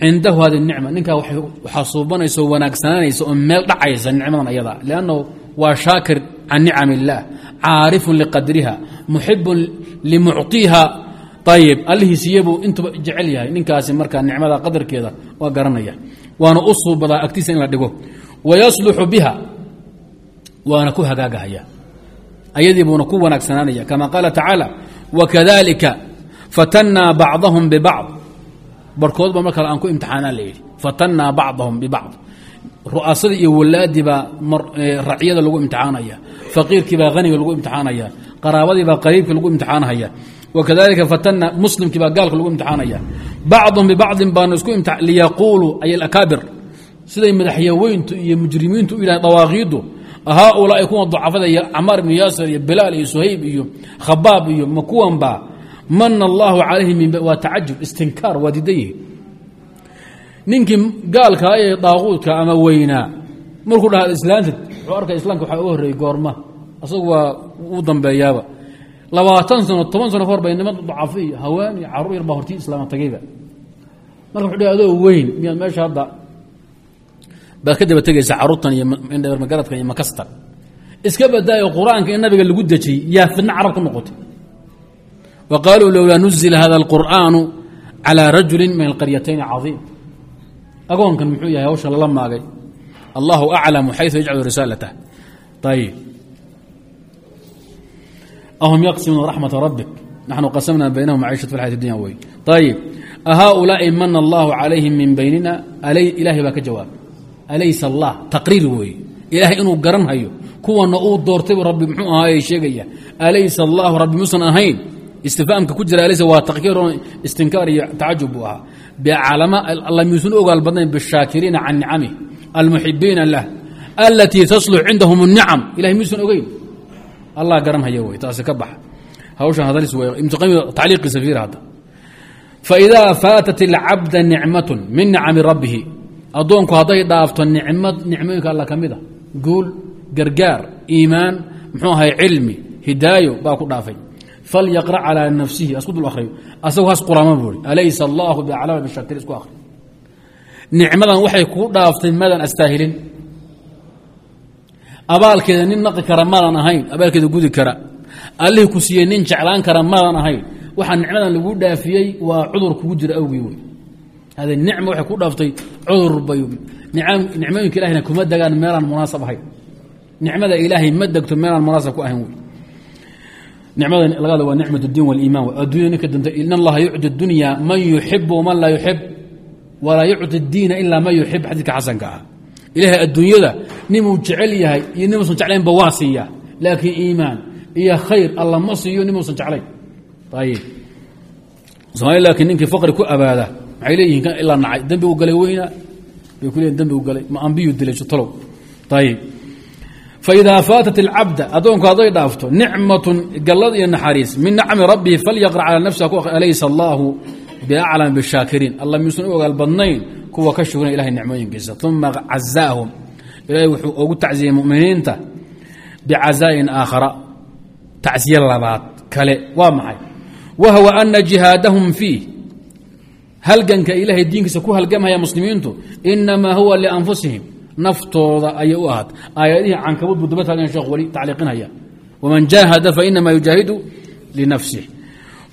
A: cindahu hadi nicma. Ninkaa waxaa suubanaysa oo wanaagsananaysa oo meel dhacaysa nicmadan ayada. Liannahu waa shaakir can nicam illaah caarifun liqadriha muxibun limucطiha ayib allihiisiyabuu intuba jecel yahay ninkaasi markaa nicmada qadarkeeda waa garanaya. Waana u suubadaa agtiisa in la dhigo. Wayasluxu biha waana ku hagaagahaya. Ayadii buuna ku wanaagsanaanaya kama qaala tacaala wakadalika fatannaa bacdahum bibacd barkoodba mar kale aan ku imtixaanaa la yidhi fatannaa bacdahum bibacd ru'aasadii iyo walaadii baa racyada lagu imtixaanaya faqiirkii baa lagu imtixaanaya qaraabadii baa qariibkii lagu imtixaanaya wakadalika fatana muslimkii baa gaalka lagu imtixaanaya. Bacdum bibacdin baanu isku liyaquuluu ay alakaabir. Siday madaxyaweyntu iyo mujrimiintu u yidhahan dawaaqiiddu haaulaai kuwa ducafada iyo camaar ibnu yaasir iyo bilaal iyo suhayb iyo khabaab iyo ma kuwanba mana allahu calayhim waa tacajub istinkaar waa diidan yihi ninkii gaalkaa ee daaquudka ama weynaa markuu dhaha islaantid wuxuu arkay islaamka waxaa u horreeyey goorma asagu waa u dambeeyaaba labaatan sano toban sano kahor bay niman dacafo iyo hawaan iyo carruur yar baa weyn miyaad meesha hadda baad ka daba tegaysa caruurtan iyo indhabarmagaradkan iyo makastan. Iska badaayo qur'aanka in nabiga lagu dejiyey yaa fidno carab ku noqotay. Wa qaaluu lowlaa nuzila hada alqur'aanu calaa rajulin min alqaryatayn cadiim. Agoonkan muxuu yahay hawshan lala maagay. Allahu aclamu xayu yajcalu risaalatah ayib ahum yaqsimuuna raxmata rabbik. Naxnu qasamna baynahum maciishat fi xayat dunya wey ayib ahaulaai mana allahu calayhim min baynina? Ilaahay baa ka jawaabay alaysa allah taqriir weeye. Ilaahay inuu garan hayo kuwana uu doortaybu rabbi muxuu ahaaye sheegaya alaysa allahu rabbi musan ahayn. Istifaamka ku jira alaysa waa takyiir istinkaar iyo tacajub buu ahaa. Bicalama alla miyuusan u ogaal badnayn bishaakiriina can nicamih almuxibiina lah alatii taslux cindahum اnicam ilahay miyuusan ogeyn? Allah garan haya wey taasi ka baxa. Hawshan hadlis wey ibnuqayim tacliiqiisa fiir hadda. Faidaa faatat ilcabda nicmatun min nicami rabbihi addoonku hadday dhaafto nicmad nicmooyinka alla ka mid a guul gargaar iimaan muxuu ahay cilmi hidaayo baa ku dhaafay. Falyaqra calaa nafsihi asku dul akhriyo. Asagu has quraama buuri alaysa allahu biaclama bishakir isku akhri nicmadan waxay kuu dhaaftay madan astaahilin abaalkeeda nin naqi kara maadan ahayn abaalkeeda gudi kara. Allihii ku siiyey nin jeclaan kara maadan ahayn. Waxaa nicmadan lagu dhaafiyey waa cudur kugu jira awgii wey nicma waxay ku dhaaftay cudur bay nicmooyinka ilahina kuma degaan meelaan munaasab ahayn nicmada ilaahay ma degto meelaan munaasab ku ahayn wey nicmada laga waa nicmat اdiin wاliiman addunya ninka danta in allaha yucdi اdunya man yuxib man laa yuxib walaa yucdi اdiina ilaa man yuxib xadiidka xasanka ah ilaahay adduunyada ninuu jecel yahay iyo nimuusan jeclaynba waa siiya laakiin iimaan iyo khayr alla ma siiyo nimuusan jeclayn ayib somaali laakiin ninkii faqri ku abaada maxay leeyihiin kan ilaa nacay. Dembi u galay weyna. Bay ku leeyihiin dembi u galay. Ma ambiyu dilay sutalow ayib faidaa faatat اlcabda addoonku hadday dhaafto nicmatun gallad iyo naxariis. Min nacmi rabbihi falyaqra calaa nafsiha ku alaysa allaahu biaclam bishaakiriin alla miyuusan u ogaal badnayn? Kuwa ka shugna ilahay nicmooyinkiisa. Uma cazaahum. Ilaahay wuxuu ugu tacziyey muminiinta bicazaa'in aakhara. Tacsiye labaad kale. Waa maxay? Wahwa ana jihaadahum halganka ilaahay diinkiisa ku halgamhaya muslimiintu inamaa huwa lianfusihim naftooda ayay u ahaat aayadihii cankabud buu daba taagan sheekh weli tacliiqinaya. Waman jaahada fainama yujaahidu linafsih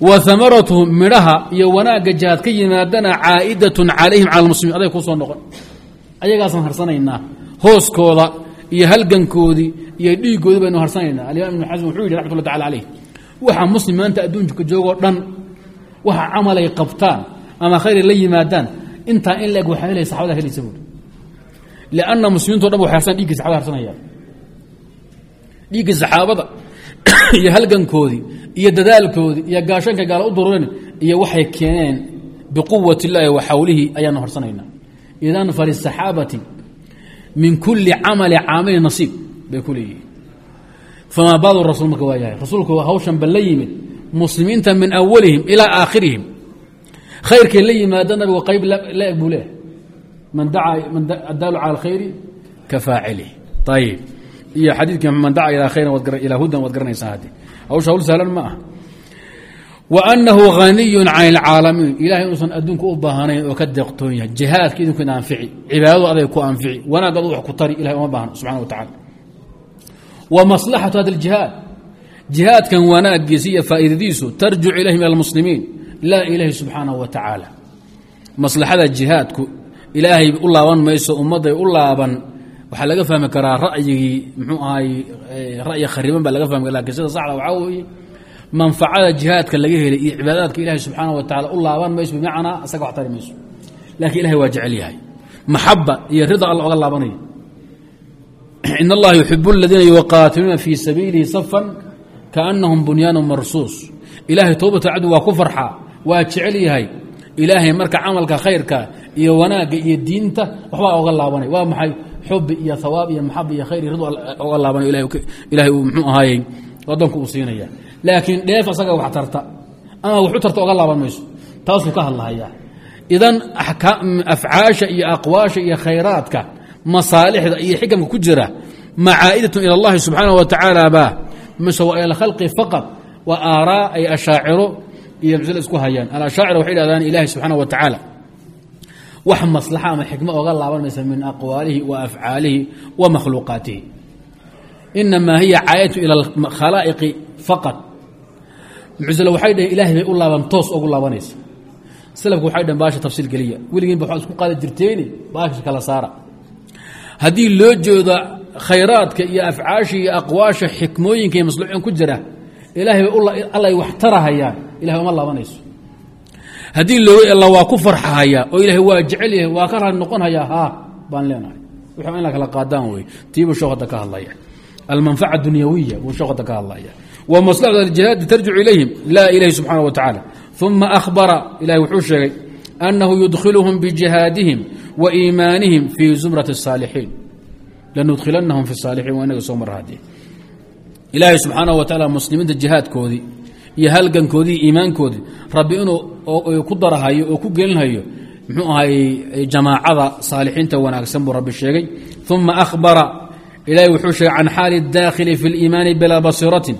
A: wa amaratuhu midhaha iyo wanaagga jihaad ka yimaadana caa'idatun calayhim cala lmuslimiin aday ku soo noqon. Ayagaasaan harsanaynaa. Hooskooda iyo halgankoodii iyo dhiigoodii baynu harsanaynaa. Alimaam ibnu xasm wuxuu yidhi raxmat tacala caleyh waxa muslim maanta adduunka joogoo dhan waxa camalay qabtaan ama khayray la yimaadaan. Intaa in laeg waxaa helaya saxabada helaysa buuri lianna muslimiinto dhan harsan dhiiggii saxabada harsanayaan dhiiggii saxaabada iyo halgankoodii iyo dadaalkoodii iyo gaashanka gaala u durureen iyo waxay keeneen biquwat illaahi wa xawlihi ayaanu harsanaynaa idan falisaxaabati min kuli camali caamili nasiib bay ku leeyihiin. Famaa baadu rasul marka waa yahay. Hawshan ba la yimid muslimiinta min awalihim ilaa aakhirihim khayrkay la yimaada nabigu qayb la eg buu leeyahay. Man adaalu cala alkhayri ka faacilih ayib iyo xadiidkii man daca ilaa khayrin ilaa hudan waad garanaysaa hadde hawsha hawl sahlan ma ah wa annahu haniyun can ilcaalamiin ilahay inuusan adduunka u baahanayn oo ka deeqtoon yahay jihaadka idinku in anfici. Cibaadadu aday ku anfici. Wanaag adu wax ku tari ilahay uma baahno subxana wa tacala wa maslaxatu hada aljihaad jihaadkan wanaagiisa iyo faa'iidadiisu tarjicu ilayhim ila almuslimiin laa ilahi subxaanahu wa tacaala. Maslaxada jihaadku ilaahay u laaban mayso ummadday u laaban waxaa laga fahmi karaa ra'yigii mxuu ahay ra'yi khariban baa laga fahmi kara laakiin sida saxda waxaa weeye manfacada jihaadka laga helay iyo cibaadaadka ilahi subxaana wa tacala u laaban mayso bimacnaa asaga wax tari mayso. Laakiin ilahay waa jecel yahay. Maxaba iyo rida alla oga laabanayo in allaha yuxib aladiina yuqaatiluuna fii sabiilihi safan kaanahum bunyaanu marsuus. Ilahay toobata cabdi waa ku farxaa waa jecel yahay ilaahay marka camalka khayrka iyo wanaagga iyo diinta waxbaa oga laabanay. Waa maxay? Xubi iyo hawaab iyo maxaba iyo khayr rid oga laabanayo ilahay uu mxuu ahaayey. Adoonku uu siinaya laakiin dheef asaga wax tarta. Ama waxu tarta oga laaban mayso. Taasuu ka hadlahayaa. Idan afcaasha iyo aqwaasha iyo khayraadka masaalixda iyo xikamka ku jira macaa'idatun ila اllahi subxaanaه wa tacaala ba mise waa ila khalqi faqad waa aaraa ay ashaaciro iyo masle isku hayaan. Alashaacira waxay dhahdaan ilahi subxaana wa tacaala wax maslaxa ama xikmo oga laaban maysa min aqwaalihi wa afcaalihi wa makhluuqaatihi. Inamaa hiya caayatu ila alkhalaa'iqi faqad muctazile waxay dhaheen ilahay bay u laaban toos ugu laabanaysa. Salafku waxay dhaheen baasha tafsiil geliya. Weligiinba waxaad isku qaadi jirteeni baasha kala saara. Haddii loo jeedo khayraadka iyo afcaasha iyo aqwaasha xikmooyinka iyo ku jira ilahay bay ilahay uma laabanayso. Haddii looga ela waa ku farxahaya oo ilaahay waa jecel yahay waa ka raali noqonhayaa haa baan leenahay. Wixii in kala qaadaan wey tiibuu sheekh hadda ka hadlaya. Almanfaca dunyawiya buu sheekh ka hadlaya. Wa maslaxatu aljihaadi tarjicu ilayhim laa ilahi subxaana wa uma ahbara ilahay wuxuu sheegay annahu yudkhiluhum bijihaadihim wa iimaanihim fii zumrati الsaalixiin lanudkhilanahum fi saalixiin waa inaga soo mara haddii. Ilaahay subxaanah wa tacaala muslimiinta jihaadkoodii iyo halgankoodii iimaankoodii rabbi inuu ku darahayo oo ku gelinhayo muxuu ahay jamaacada saalixiinta wanaagsan buu rabbi sheegay uma ahbara ilahay wuxuu sheegay can xaali اdaakhili fi اliimaani bilaa basiratin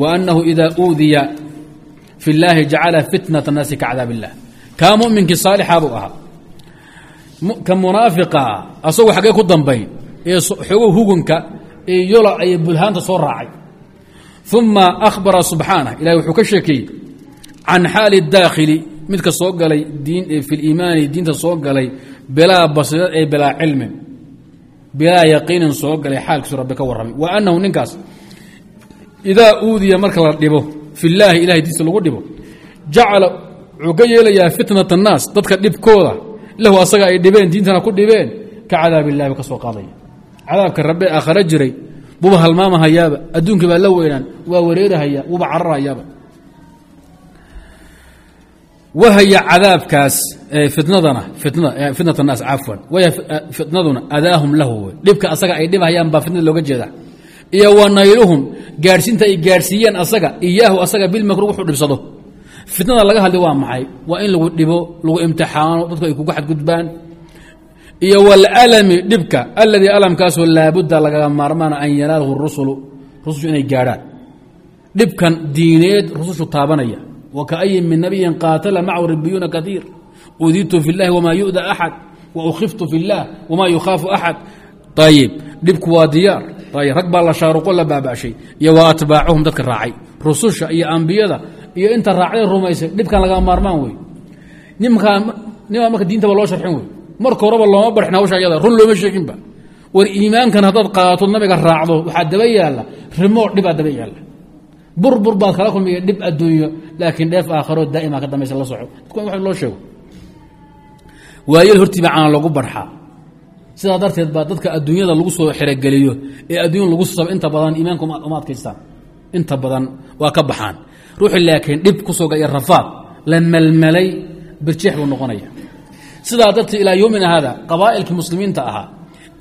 A: wa annahu ida uudiya fi اllaahi jacala fitnat الnaasi ka cadaab illah kaa muminkii saalixa buu ahaa ka munaafiqa asagoo xaggee ku dambayn ee xogow hugunka ee yola iyo bulhaanta soo raacay uma ahbara subxaanah ilahi wuxuu ka sheekeeyey can xaali daakhili midka soo galay fi liimaani diinta soo galay bilaa basiirad ee bilaa cilmin bilaa yaqiinin soo galay xaalkiisu rabbi ka warramay wa annahu ninkaas idaa uudiya marka la dhibo fi llaahi ilahay diinta lagu dhibo jacala wuxuu ka yeelayaa fitnat annaas dadka dhibkooda lahu asaga ay dhibeen diintana ku dhibeen ka cadaab illahi ba ka soo qaadaya. Cadaabka rabbe aakhare jiray buuba halmaamahayaaba. Adduunkii baa la weynaan. Waa wareerahaya wuuba cararhayaaba wahaya cadaabkaas fitnadana fitnat annaas cafwan. Waya fitnaduna adaahum lahu. Dhibka asaga ay dhibhayaan baa fitnada looga jeeda iyo wa nayluhum gaadhsiinta ay gaadhsiiyeen asaga iyaahu asaga bilmakru wuxuu dhibsado. Fitnada laga hadlay waa maxay? Waa in lagu dhibo lagu imtixaano dadku ay kugu xadgudbaan iyo wاlalmi dhibka aladii alamkaasoo laabudda lagaga maarmaana an yanaalhu rusulu rusushu inay gaadhaan dhibkan diineed rusushu taabanaya wakaayin min nabiyin qaatala macahu ribiyuuna kaiir uditu fi اllahi wma yu'da axad waukiftu fi اllah wma yukhaafu axad ayib dhibku waa diyaar ayb rag baa la shaaruqo la baaba'shay iyo wa atbaacuhum dadka raacay rususha iyo ambiyada iyo inta raacday rumaysay dhibkan lagaa maarmaan wey nimaa nimaa marka diintaba loo sharxin wey marka horeba looma barxin hawsha ayada run looma sheeginba. War iimaankan haddaad qaatood nabiga raacdo waxaa daba yaalla rimo dhibaa daba yaalla. Burbur baad kala kulmaya dhib adduunyo laakiin dheef aakharo daa'ima ka dambaysa la soco. Dadku wa loo sheego. Waayel hortiiba caan lagu barxaa. Sidaa darteed baa dadka adduunyada lagu soo xerogeliyo ee adduunya lagu sab inta badan iimaanka uma adkaystaan. Inta badan waa ka baxaan. Ruuxi laakiin dhib ku soga iyo rafaad la melmelay birjeex buu noqonaya sidaa darteed ilaa yowmina haada qabaa'ilkii muslimiinta ahaa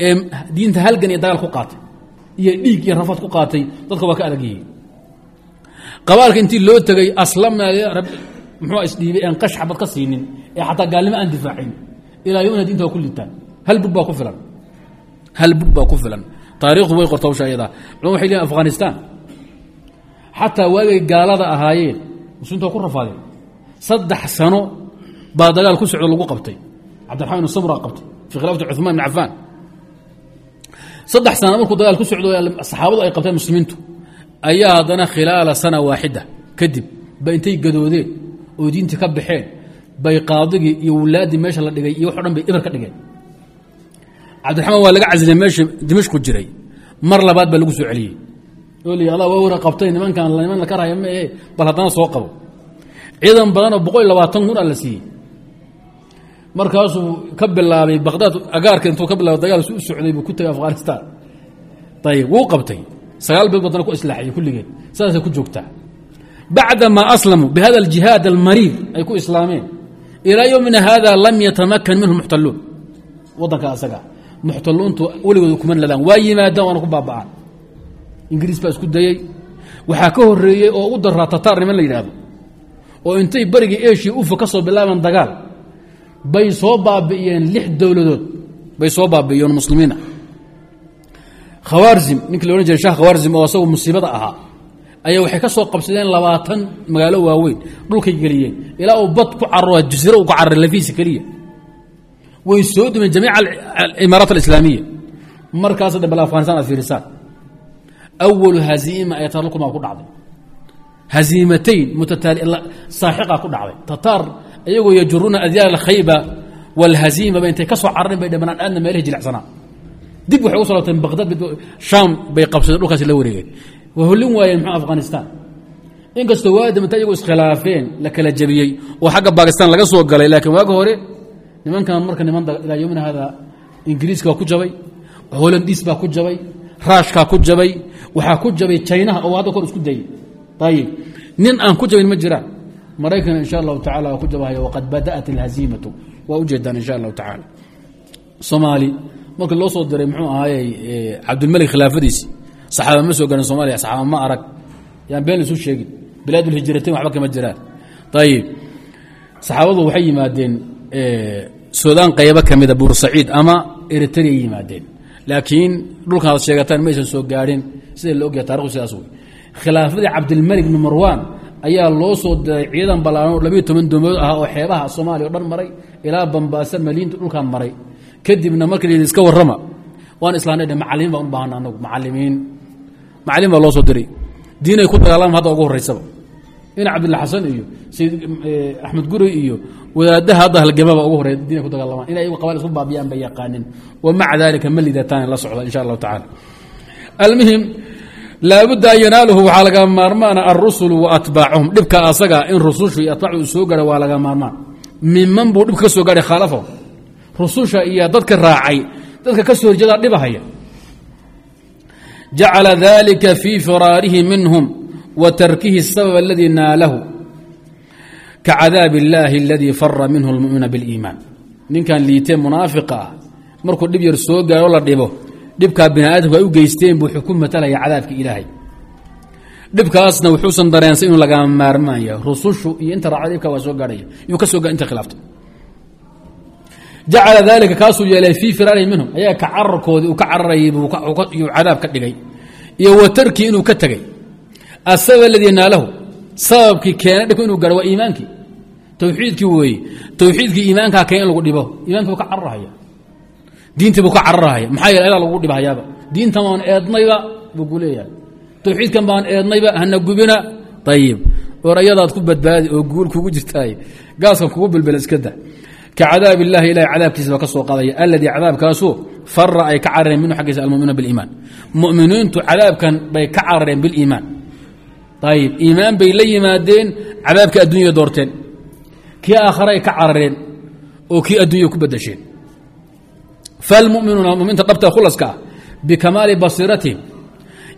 A: ee diinta halgan iyo dagaal ku qaatay iyo dhiig iyo rafaad ku qaatay dadka waa ka adag yihiin. Qabaalka intii loo tegay aslamna muxuu isdhiibay aan qash xabad ka siinin ee xataa gaalnimo aan difaacin ilaa yowmina diinta waa ku litaan. Hal bug baa ku filan. Hal bug baa ku filan. Taarikhdu way qorta hawsha ayadaa culama waxay leeyihiin afghanistan. Xataa waagay gaalada ahaayeen muslimiinta waa ku rafaadeen. Saddex sano baa dagaal ku socdo lagu qabtay cabdiraxmaan ibn samra qabtay fii khilaafati cuثmaan ibn cafaan saddex sana markuu dagaal ku socdo saxaabadu ay qabteen muslimiintu ayaa haddana khilaala sana waaxida kadib ba intay gadoodeen oo diintii ka baxeen bay qaadigii iyo wulaaddii meesha la dhigay iyo wax o dhan bay ibar ka dhigeen cabdiraxmaan waa laga casilay meesha dimashku jiray mar labaad baa lagu soo celiyey li adaa waa wara qabtay nimankan niman la karhaya ma ahe bal haddana markaasuu ka bilaabay baqdaad agaarka intuu ka bilaabay dagaal u socday buu ku tegay afghanistan. Ayib wuu qabtay. Sagaal badana ku islaaxiyey kulligeed sidaasay ku joogtaa. Bacdamaa aslamuu bihada aljihaad almariid ay ku islaameen. Ilaa yowmina hada lam yatamakan minhu muxtaluun wadanka asaga muxtaluuntu weligooda kuma ladaan. Waa yimaadaan waana ku baaba'aan. Ingiriis baa isku dayey waxaa ka horeeyey oo u daraa tataar niman la yidhaahdo oo intay berigii eshiya ufa ka soo bilaabaan dagaal bay soo baabi'iyeen lix dowladood bay soo baabi'iyeen muslimiina khawaarzim ninkii la odhan jiray shah khawaarzim oo asagu musiibada ahaa ayaa waxay ka soo qabsadeen labaatan magaalo waaweyn dhulkay geliyeen ilaa uu bad ku caro jasiiro u ka cararay lafihiisa keliya. Way soo dumeen jamiic alimaaraat alislaamiya. Markaas dhan bal afghanistan aad fiirisaan awalu haziima ee taralkumaa ku dhacday. Haziimatayn mutataali saaxiqaa ku dhacday. Tataar iyagoo yajuruuna adyaal alkhayba walhaziimaba intay ka soo carareen bay dhamanaan aadna meelahi jilicsanaa. Dib waxay u soo laabteen baqdad shaam bay qabsadeen dhulkaasi la wareegeen. Waa hollin waayeen afghanistan? Inkastoo waadam inta iyagu iskhilaafeen la kala jebiyey oo xagga bakistan laga soo galay laakiin waaga hore nimankan marka niman ilaa yomina hada ingiriiska waa ku jabay holandis baa ku jabay raashkaa ku jabay waxaa ku jabay jaynaha oo hadda kor isku dayay. Ayib nin aan ku jabin ma jiraan maraykan insha allahu tacala ku jabahaya waqad bada'at alhaziimatu. Waa ujeedaan insha allahu tacaala. Soomaali markii loo soo diray muxuu ahaayey cabdilmalik khilaafadiisi. Saxaaba ma soo garin soomaliya saxaaba ma arag. Yaan been laisu sheegin bilaadulhijratain waxba kama jiraan. Ayib saxaabadu waxay yimaadeen suudaan qaybo ka mida buursaciid ama eritrea yimaadeen. Laakiin dhulkan ad sheegataan maysan soo gaadhin sida la ogyaha tarikhu sidaas wey khilaafadii cabdilmalik bn marwan ayaa loo soo diray ciidan ballaaran oo labiyo toban doomood ah oo xeebaha soomaaliya o dhan maray ilaa bambaasa maliinta dhulkaan maray. Kadibna marka la iska warrama waan islaanay macalimiin baan u baahana anagu macalimiin. Macalimiin baa loo soo diray. Diinay ku dagaalama hadda ugu horeysaba ina cabdilla xasan iyo sayid axmed gurey iyo wadaadaha hadda halgamaba ugu horey diinay ku dagaalamaan inay iyagu qabaan isku baabiyaan bay yaqaanin wa maca dalika ma lidataan la socda insha allahu tacala almuhim laabudda an yanaaluhu waxaa laga maarmaana alrusulu wa atbaacuhum dhibka asaga in rusushu iyo atbaacu soo gaara waa laga maarmaan minman buu dhibka ka soo gaadhay khaalafahum rususha iyo dadka raacay dadka ka soo horjeedaa dhibahaya jacala dalika fii firaarihi minhum wa tarkihi الsabab aladii naalahu kacadaab اllaahi aladii fara minhu اlmu'mina biاliimaan ninkan liitee munaafiqa ah markuu dhib yar soo gaaro la dhibo dhibkaa bini aadamku ay u geysteen buu ku matalaya cadaabka ilaahay. Dhibkaasna wuxuusan dareensan inuu lagaa maarmaan rusushu iyo inta raacda dhibka waa soo gaadhaya. Yuu ka soo inta khilaafta jacala dalika kaasuu yeelay fii firaarihi minhum. Ayaa ka cararkoodii uu ka cararayay buu cadaab ka dhigay. Iyo wa tarkii inuu ka tegey asabab aladii naalahu sababkii keena dhibka inuu gaaro waa iimaankii. Towxiidkii weeye towxiidkii iimaankaa keen in lagu dhibo. Iimankii buu ka cararahaya diintii buu ka cararahaya maxaa yeele adaa lagu dhibahayaaba diintan baan eednayba buu ku leeyahay. Towxiidkan baan eednayba hana gubina. Ayib or ayadaad ku badbaadi oo guul kugu jirtaay gaaskan kugu bilbel iska da. Ka cadaab illahi ilahay cadaabkiisa baa ka soo qaadaya. Aladii cadaabkaasu fara ay ka carareen minhu xaggiisa almuminuuna biliimaan. Muminiintu cadaabkan bay ka carareen biliimaan. Ayib iimaan bay la yimaadeen cadaabka adduunya doorteen. Kii aakhare ay ka carareen oo kii adduunya ku badasheen falmuminuuna muminiinta dhabta khulaska bikamaali basiiratihim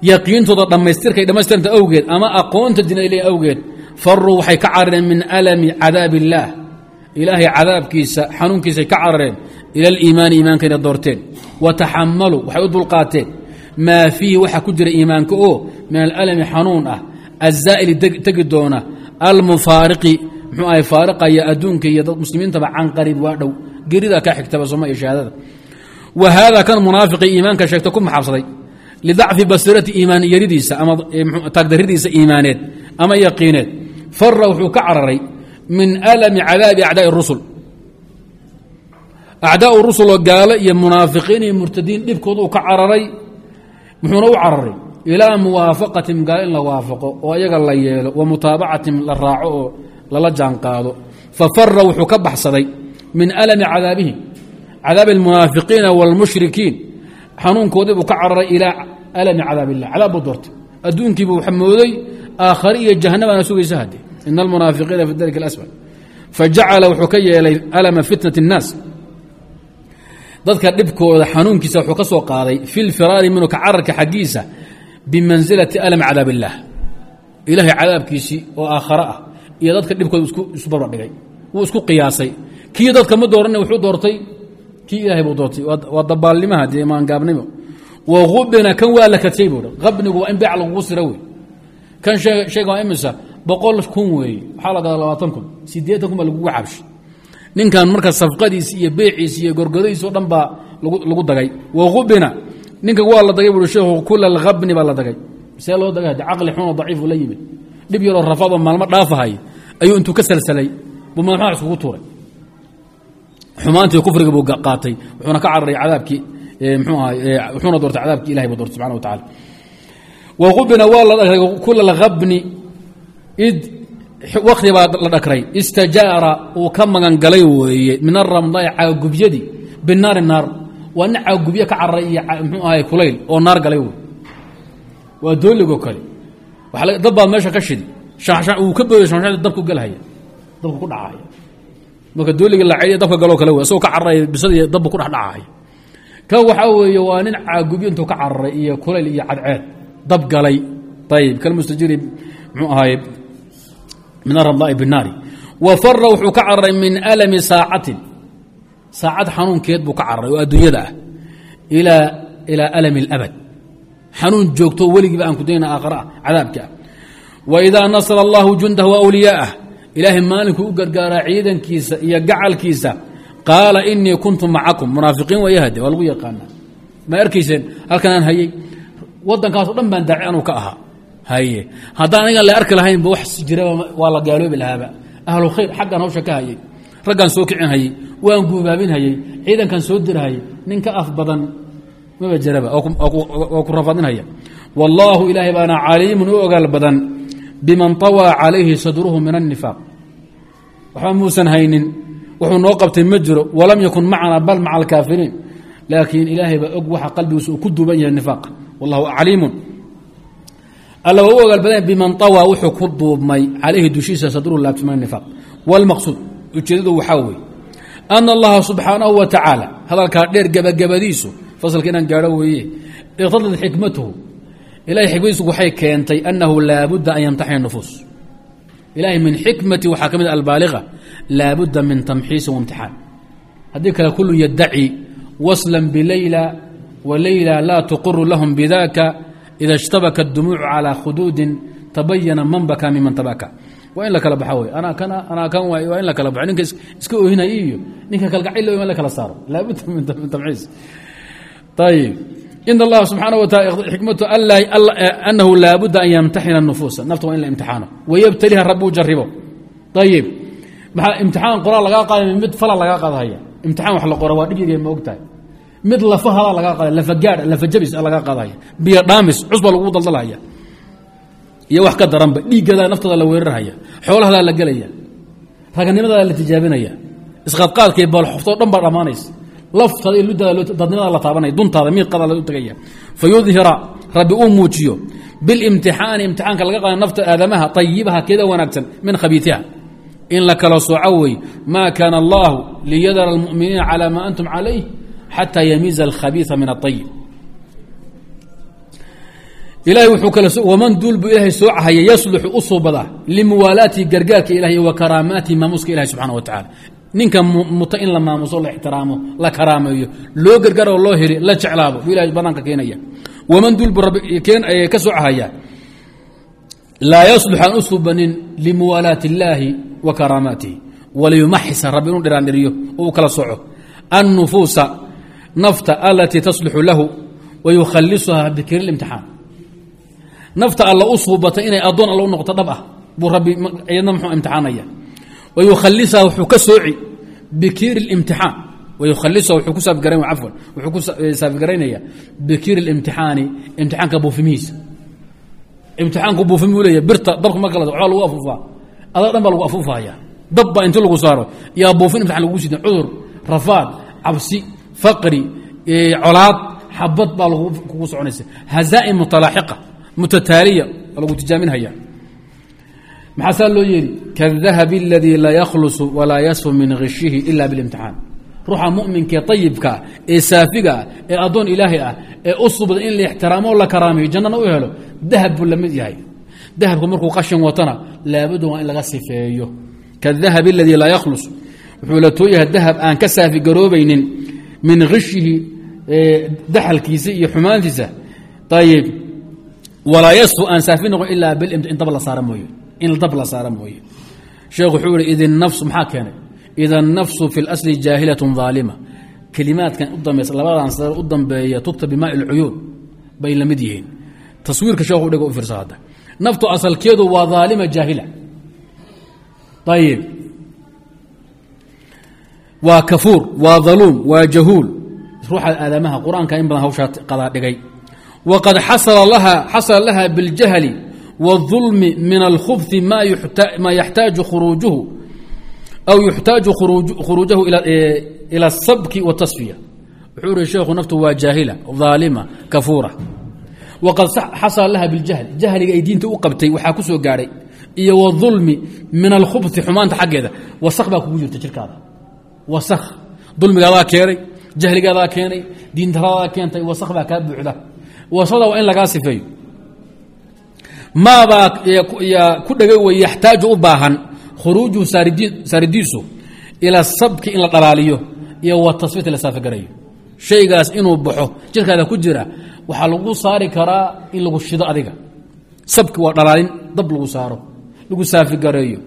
A: yaqiintooda dhammaystirkay dhammaystiranta awgeed ama aqoonta dinal awgeed faruu waxay ka carareen min alami cadaab illaah ilaahay cadaabkiisa xanuunkiisay ka carareen ila aliimaani iimaankayna doorteen wa taxamaluu waxay u dulqaateen maa fiihi waxa ku jira iimaanka oo min alalami xanuun ah azaa'ili tegi doona almufaariqi muxuu ahay faariqaya adduunka iyo dad muslimiintaba can qariib waa dhow gerida ka xigtaba soma iyo wa haada kan munaafiqi iimaanka sheegta ku maxabsaday. Lidacfi basiirati iimaan yaridiisa ama taagdaridiisa iimaaneed ama yaqiineed. Fara wuxuu ka cararay min alami cadaabi acdaai rusul. Acdaau rusuloo gaalo iyo munaafiqiin iyo murtadiin dhibkood uu ka cararay muxuuna u cararay ilaa muwaafaqatim gaalo in la waafaqo oo ayaga la yeelo wa mutaabacatim la raaco oo lala jaanqaado. Fa fara wuxuu ka baxsaday min alami cadaabihim cadaabi almunaafiqiina wاlmushrikiin xanuunkoodii buu ka cararay ilaa alami cadaab illah cadaab buu doortay adduunkiibuu mooday aakhare iyo jahanabana sugaysa hadde in almunaafiqiina fi darki اlasfal fajacala wuxuu ka yeelay alama fitnat الnaas dadka dhibkooda xanuunkiisa wuxuu ka soo qaaday fi lfiraari minhu ka cararka xaggiisa bimansilati alami cadaab illaah ilaahay cadaabkiisii oo aakhare ah iyo dadka dhibkooda isu barbar dhigay wuu isku qiyaasay kii dadka ma dooranay wuxuu doortay kii ilahay buu doortay. Waa dabaalnimaha dee maangaabnimo wagubina kan waa la kadsay buu qabnigu waa in beec lagugu sira wey. Kan sheega imisa boqol kun weeye waxaa la gadaa labaatan kun. Sideetan kun baa lagugu cabshay. Ninkan marka safqadiisi iyo beeciisi iyo gorgodadiisi o dhan baa lagu dagay. Wagubina ninka waa la dagay bui sheekhu kula alhabni baa la dagay. See loo dagay hade caqli xunoo daciifu la yimid? Dhib yaroo rafaadoo maalmo dhaafahay ayuu intuu ka salsalay. Buu madaxmadax iskugu tuuray xumaantii kufriga buu qaatay. Wuxuuna ka cararay cadaabkii mxuu aha wuxuuna doortay cadaabkii ilahay buu doortay subxana wa tacala waqubina waa la dhakray kula lhabni id wakti baa la dhakray istajaara uu ka magan galay weeye min aramdaai caagubyadii binaari naar. Waa nin caagubye ka cararay iyo mxuu ahay kulayl oo naar galay wey waa dooligoo kale. Dad baad meesha ka shidi. Uu ka booday dabku gelhaya dabku ku dhacaya marka dooliga la celiya dabka galoo kale wey ka cararaya bisadiiy dabbu ku dhexdhacaya kan waxaa weeye waa nin caagubyo intuu ka cararay iyo kulayl iyo cadceed dab galay. Ayib kalmustajiri mxuu ahaay min aramdaai binaari wa fara wuxuu ka cararay min alami saacatin. Saacad xanuunkeed buu ka cararay oo adduunyada ah. Ilaa alami اlabad xanuun joogto weligiiba aan ku dayna aakhara cadaabka. Wa idaa nasra allahu jundahu wawliyaa'ah ilaahay maalinkuu u gargaaraa ciidankiisa iyo gacalkiisa. Qaala inii kuntu macakum. Munaafiqiin wayahde waa lagu yaqaanaa. Ma arkayseen halkanaan hayey waddankaaso dhan baan daaci anuu ka ahaa. Haye. Haddaan anigan la arki lahaynba wax jiraba waa la gaaloobi lahaaba. Ahlu khayr xaggan hawsha ka hayey raggaan soo kicin hayey waan guubaabin hayey ciidankan soo dirhayay nin ka af badan maba jiraba oo ku ogaal badan biman طawaa calayhi sadruhu min الnifaaq waxba muusan haynin wuxuu noo qabtay ma jiro walam yakun macana bal maca alkaafiriin laakiin ilaahay baa og waxa qalbigiisa uu ku duuban yahay nifaaq wallahu caliimun alla waa u ogaal badan biman طawaa wuxuu ku duubmay calayhi dushiisa sadruhu laabti min الnifaaq wاlmaqsuud ujeedadu waxaa weeye ana allaha subxaanahu wa tacaala hadalkaa dheer gebagabadiisu fasalka inaan gaadho weeye iqtadad xikmatuhu ilahay xikmadiisu waxay keentay annahu laabudda an yamtaxina nufuus ilahay min xikmati waxaa ka mid albaaliga laabudda min tamxiisin waimtixaan haddii kale kullu yaddaci waslan bilayla wa layla laa tuqiru lahum bidaka ida ishtabaka dumuucu calaa khuduudin tabayana man baka miman tabaka. Waa in la kala baxa wey anaa kana anaa kan waay waa in la kala baxo. Ninka iska oohinaya iyo ninka kalgacayl in la kala saaro. Laabudda min tamxiis ayib in allaha subxaana wa taala xikmatu anahu laabudda an yamtaxina nufuusa nafta waa in la imtixaano wayabtaliha rabbi u jaribo ayib maxaa imtixaan qoraa lagaa qaadaya mid fala lagaa qaadahaya imtixaan wax la qora waa dhigigay ma og tahay mid lafahala lagaa qaadaya lafagaadh lafajabis lagaa qaadahaya biyo dhaamis cusba lagu daldalhaya iyo wax ka daranba dhiiggadaa naftooda la weerarhaya xoolahadaa la gelaya raganimadaa la tijaabinaya isqadqaadkay balxoftoo dhan baa dhammaanaysa laftada iyo ludada dadnimada la taabanaya duntaada miiqada lagu tagaya. Fa yudhira rabbi uu muujiyo bilimtixaani imtixaanka laga qaada nafta aadamaha ayibaha keeda wanaagsan min khabiitiha in la kala sooco wey maa kaana allahu liyadara almuminiina calى ma antum calayh xata yamiiza alkhabiia min aayib ilahay wuxuu kale waman duul buu ilaahay soo cahaya yasluxu u suubadaa limuwaalaatihi gargaarka ilahay wa karaamaatihi maamuuska ilahi subxana wa tacala ninka muta in la maamuso la ixtiraamo la karaameeyo loo gargaaro loo heli la jeclaado buu ilahay banaanka keenaya. Waman rabbi ka soo cahaya. Laa yaslux aan u limuwaalaati illaahi wa karaamaatihi waliyumaxisa rabbi inuu dhiraandhiriyo oo u kala soco. Annufuusa nafta alatii tasluxu lahu wa yukhalisuha bikiri limtixaan nafta alla u inay addoon alla u noqoto dhab ah buu rabbi iyadna muxuu imtixaanaya wa yukhalisaha wuxuu ka sooci bikiiri اlimtixaan wa yukhalisuha wuxuu ku saafgaran cafwan wuxuu ku saafgaraynaya bikiiri اlimtixaani imtixaanka buufimihiisa imtixaanku buufimi u leeya birta dabka marka la waxbaa lagu afuufaa adaa dhan baa lagu afuufahaya dab baa inti lagu saaro yaa buufin imtixaan lagu sida cudur rafaad cabsi faqri colaad xabad baa kugu soconaysa hazaa'im mutalaaxiqa mutataaliya waa lagu tijaaminhaya maxaa saa loo yeeli kaاdahabi اladii laa yakhlusu walaa yasfu min hishihi ila biاlimtixaan ruuxa muminkae ayibkaa ee saafiga ah ee addoon ilaahay ah ee u subda in la ixtiraamo o la karaamayo jannana u helo dahab buu lamid yahay dahabka markuu qashin watana laabudda waa in laga sifeeyo kaاdahabi اladii laa yakhlus wuxuu la tooyahay dahab aan ka saafi garoobaynin min hishihi daxalkiisa iyo xumaantiisa ayib walaa yasfu aan saafi noqon ilaa in dab la saara mooye in dab la saara mooye. Sheekh wuxuu ihi idinnas maxaa keenay? Ida annafsu fi اlasli jaahilatun aalima kelimaadkan u dambaysa labadan sar u dambeeya tugta bimaa ilcuyuun bay la yihiin. Taswiirka sheekhu dhiga u fiirsa hadda. Naftu asalkeedu waa aalima jaahila. Ayib waa kafuur waa daluum waa jahuul. Ruuxa aadamaha qur'aanka in badan hawshaa qadaa dhigay. Waqad xasala lahaa biاljahli wاظulmi min alkhubثi ma yaxtaaju khuruujuhu aw yuxtaaju khuruujahu ila الsabki wالtasfiya wuxuu ihi sheekhu naftu waa jaahila ظaalima kafuura waqad xasala laha biاljahli jahliga ay diinta u qabtay waxaa ku soo gaadhay iyo wاظulmi min alkhubثi xumaanta xaggeeda wasak baa kugu jirta jirkaada wasak dulmigaadaa keenay jahligaadaa keenay diintaradaa keentay wasak baa kaa buuxda wasada waa in lagaa sifeeyo maabaa ku dhega wey yaxtaaju u baahan. Khuruujuhu saaridiisu ila sabki in la dhalaaliyo iyo watasfiti la saafigarayo. Shaygaas inuu baxo jirkaada ku jira waxaa lagu saari karaa in lagu shido adiga. Sabki waa dhalaalin dab lagu saaro lagu saafigareeyo.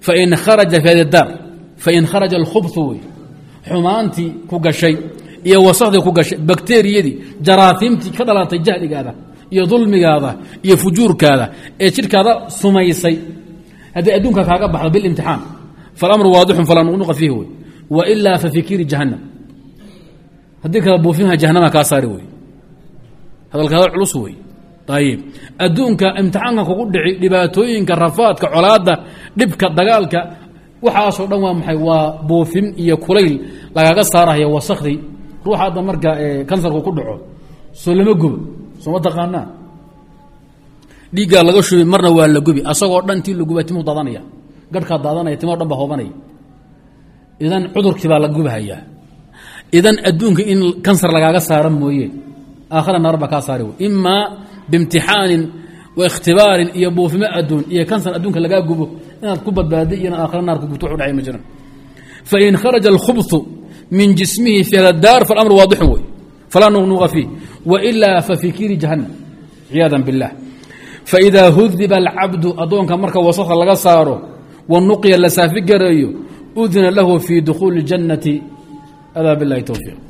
A: Fain kharaja fi hadi daar fain kharaja alkhubثu wey xumaantii ku gashay iyo wasakhdii ku gashay bakteriyadii jaraafiimtii ka dhalatay jahligaada iyo dulmigaada iyo fujuurkaada ee jidhkaada sumaysay. Hadday adduunka kaaga baxdo bilimtixaan falamru waadixun falaa nuqnuqa fiihi wey wailaa fafikiri jahannam. Haddii kale buufinha jahanama kaa saari wey hadalkaada culus wey ayib adduunka imtixaanka kugu dhici dhibaatooyinka rafaadka colaadda dhibka dagaalka waxaasoo dhan waa maxay? Waa buufin iyo kulayl lagaga saaraya wasakhdii ruuxa hadda marka kansarku ku dhaco soo lama gubo soo ma taqaanaa dhiiggaa laga shubi marna waa la gubi asagoo dhan tii laguba timuu daadanaya. Garhkaa daadanaya timao dhan baa hoobanaya. Idan cudurkii baa la gubhayaa idan adduunka in kansar lagaaga saara mooye aakhira naar kaa saari wey. Imaa biimtixaanin wa iyo buufimo adduun iyo kansar adduunka lagaa gubo inaad ku badbaadiy iyo inaad aakhira naar ku gubto ma jiran fain kharaja alkhubثu min jismihi fi hada daar falamru waadixun wey laa nuqnuqa fiih wailaa fa fii kiiri jahannam ciyaada biاllah faidaa hudiba alcabdu addoonka marka wasakha laga saaro wa nuqya la saafi gareeyo udina lahu fii dukhuuli اljannati adaa bilahi towfiiq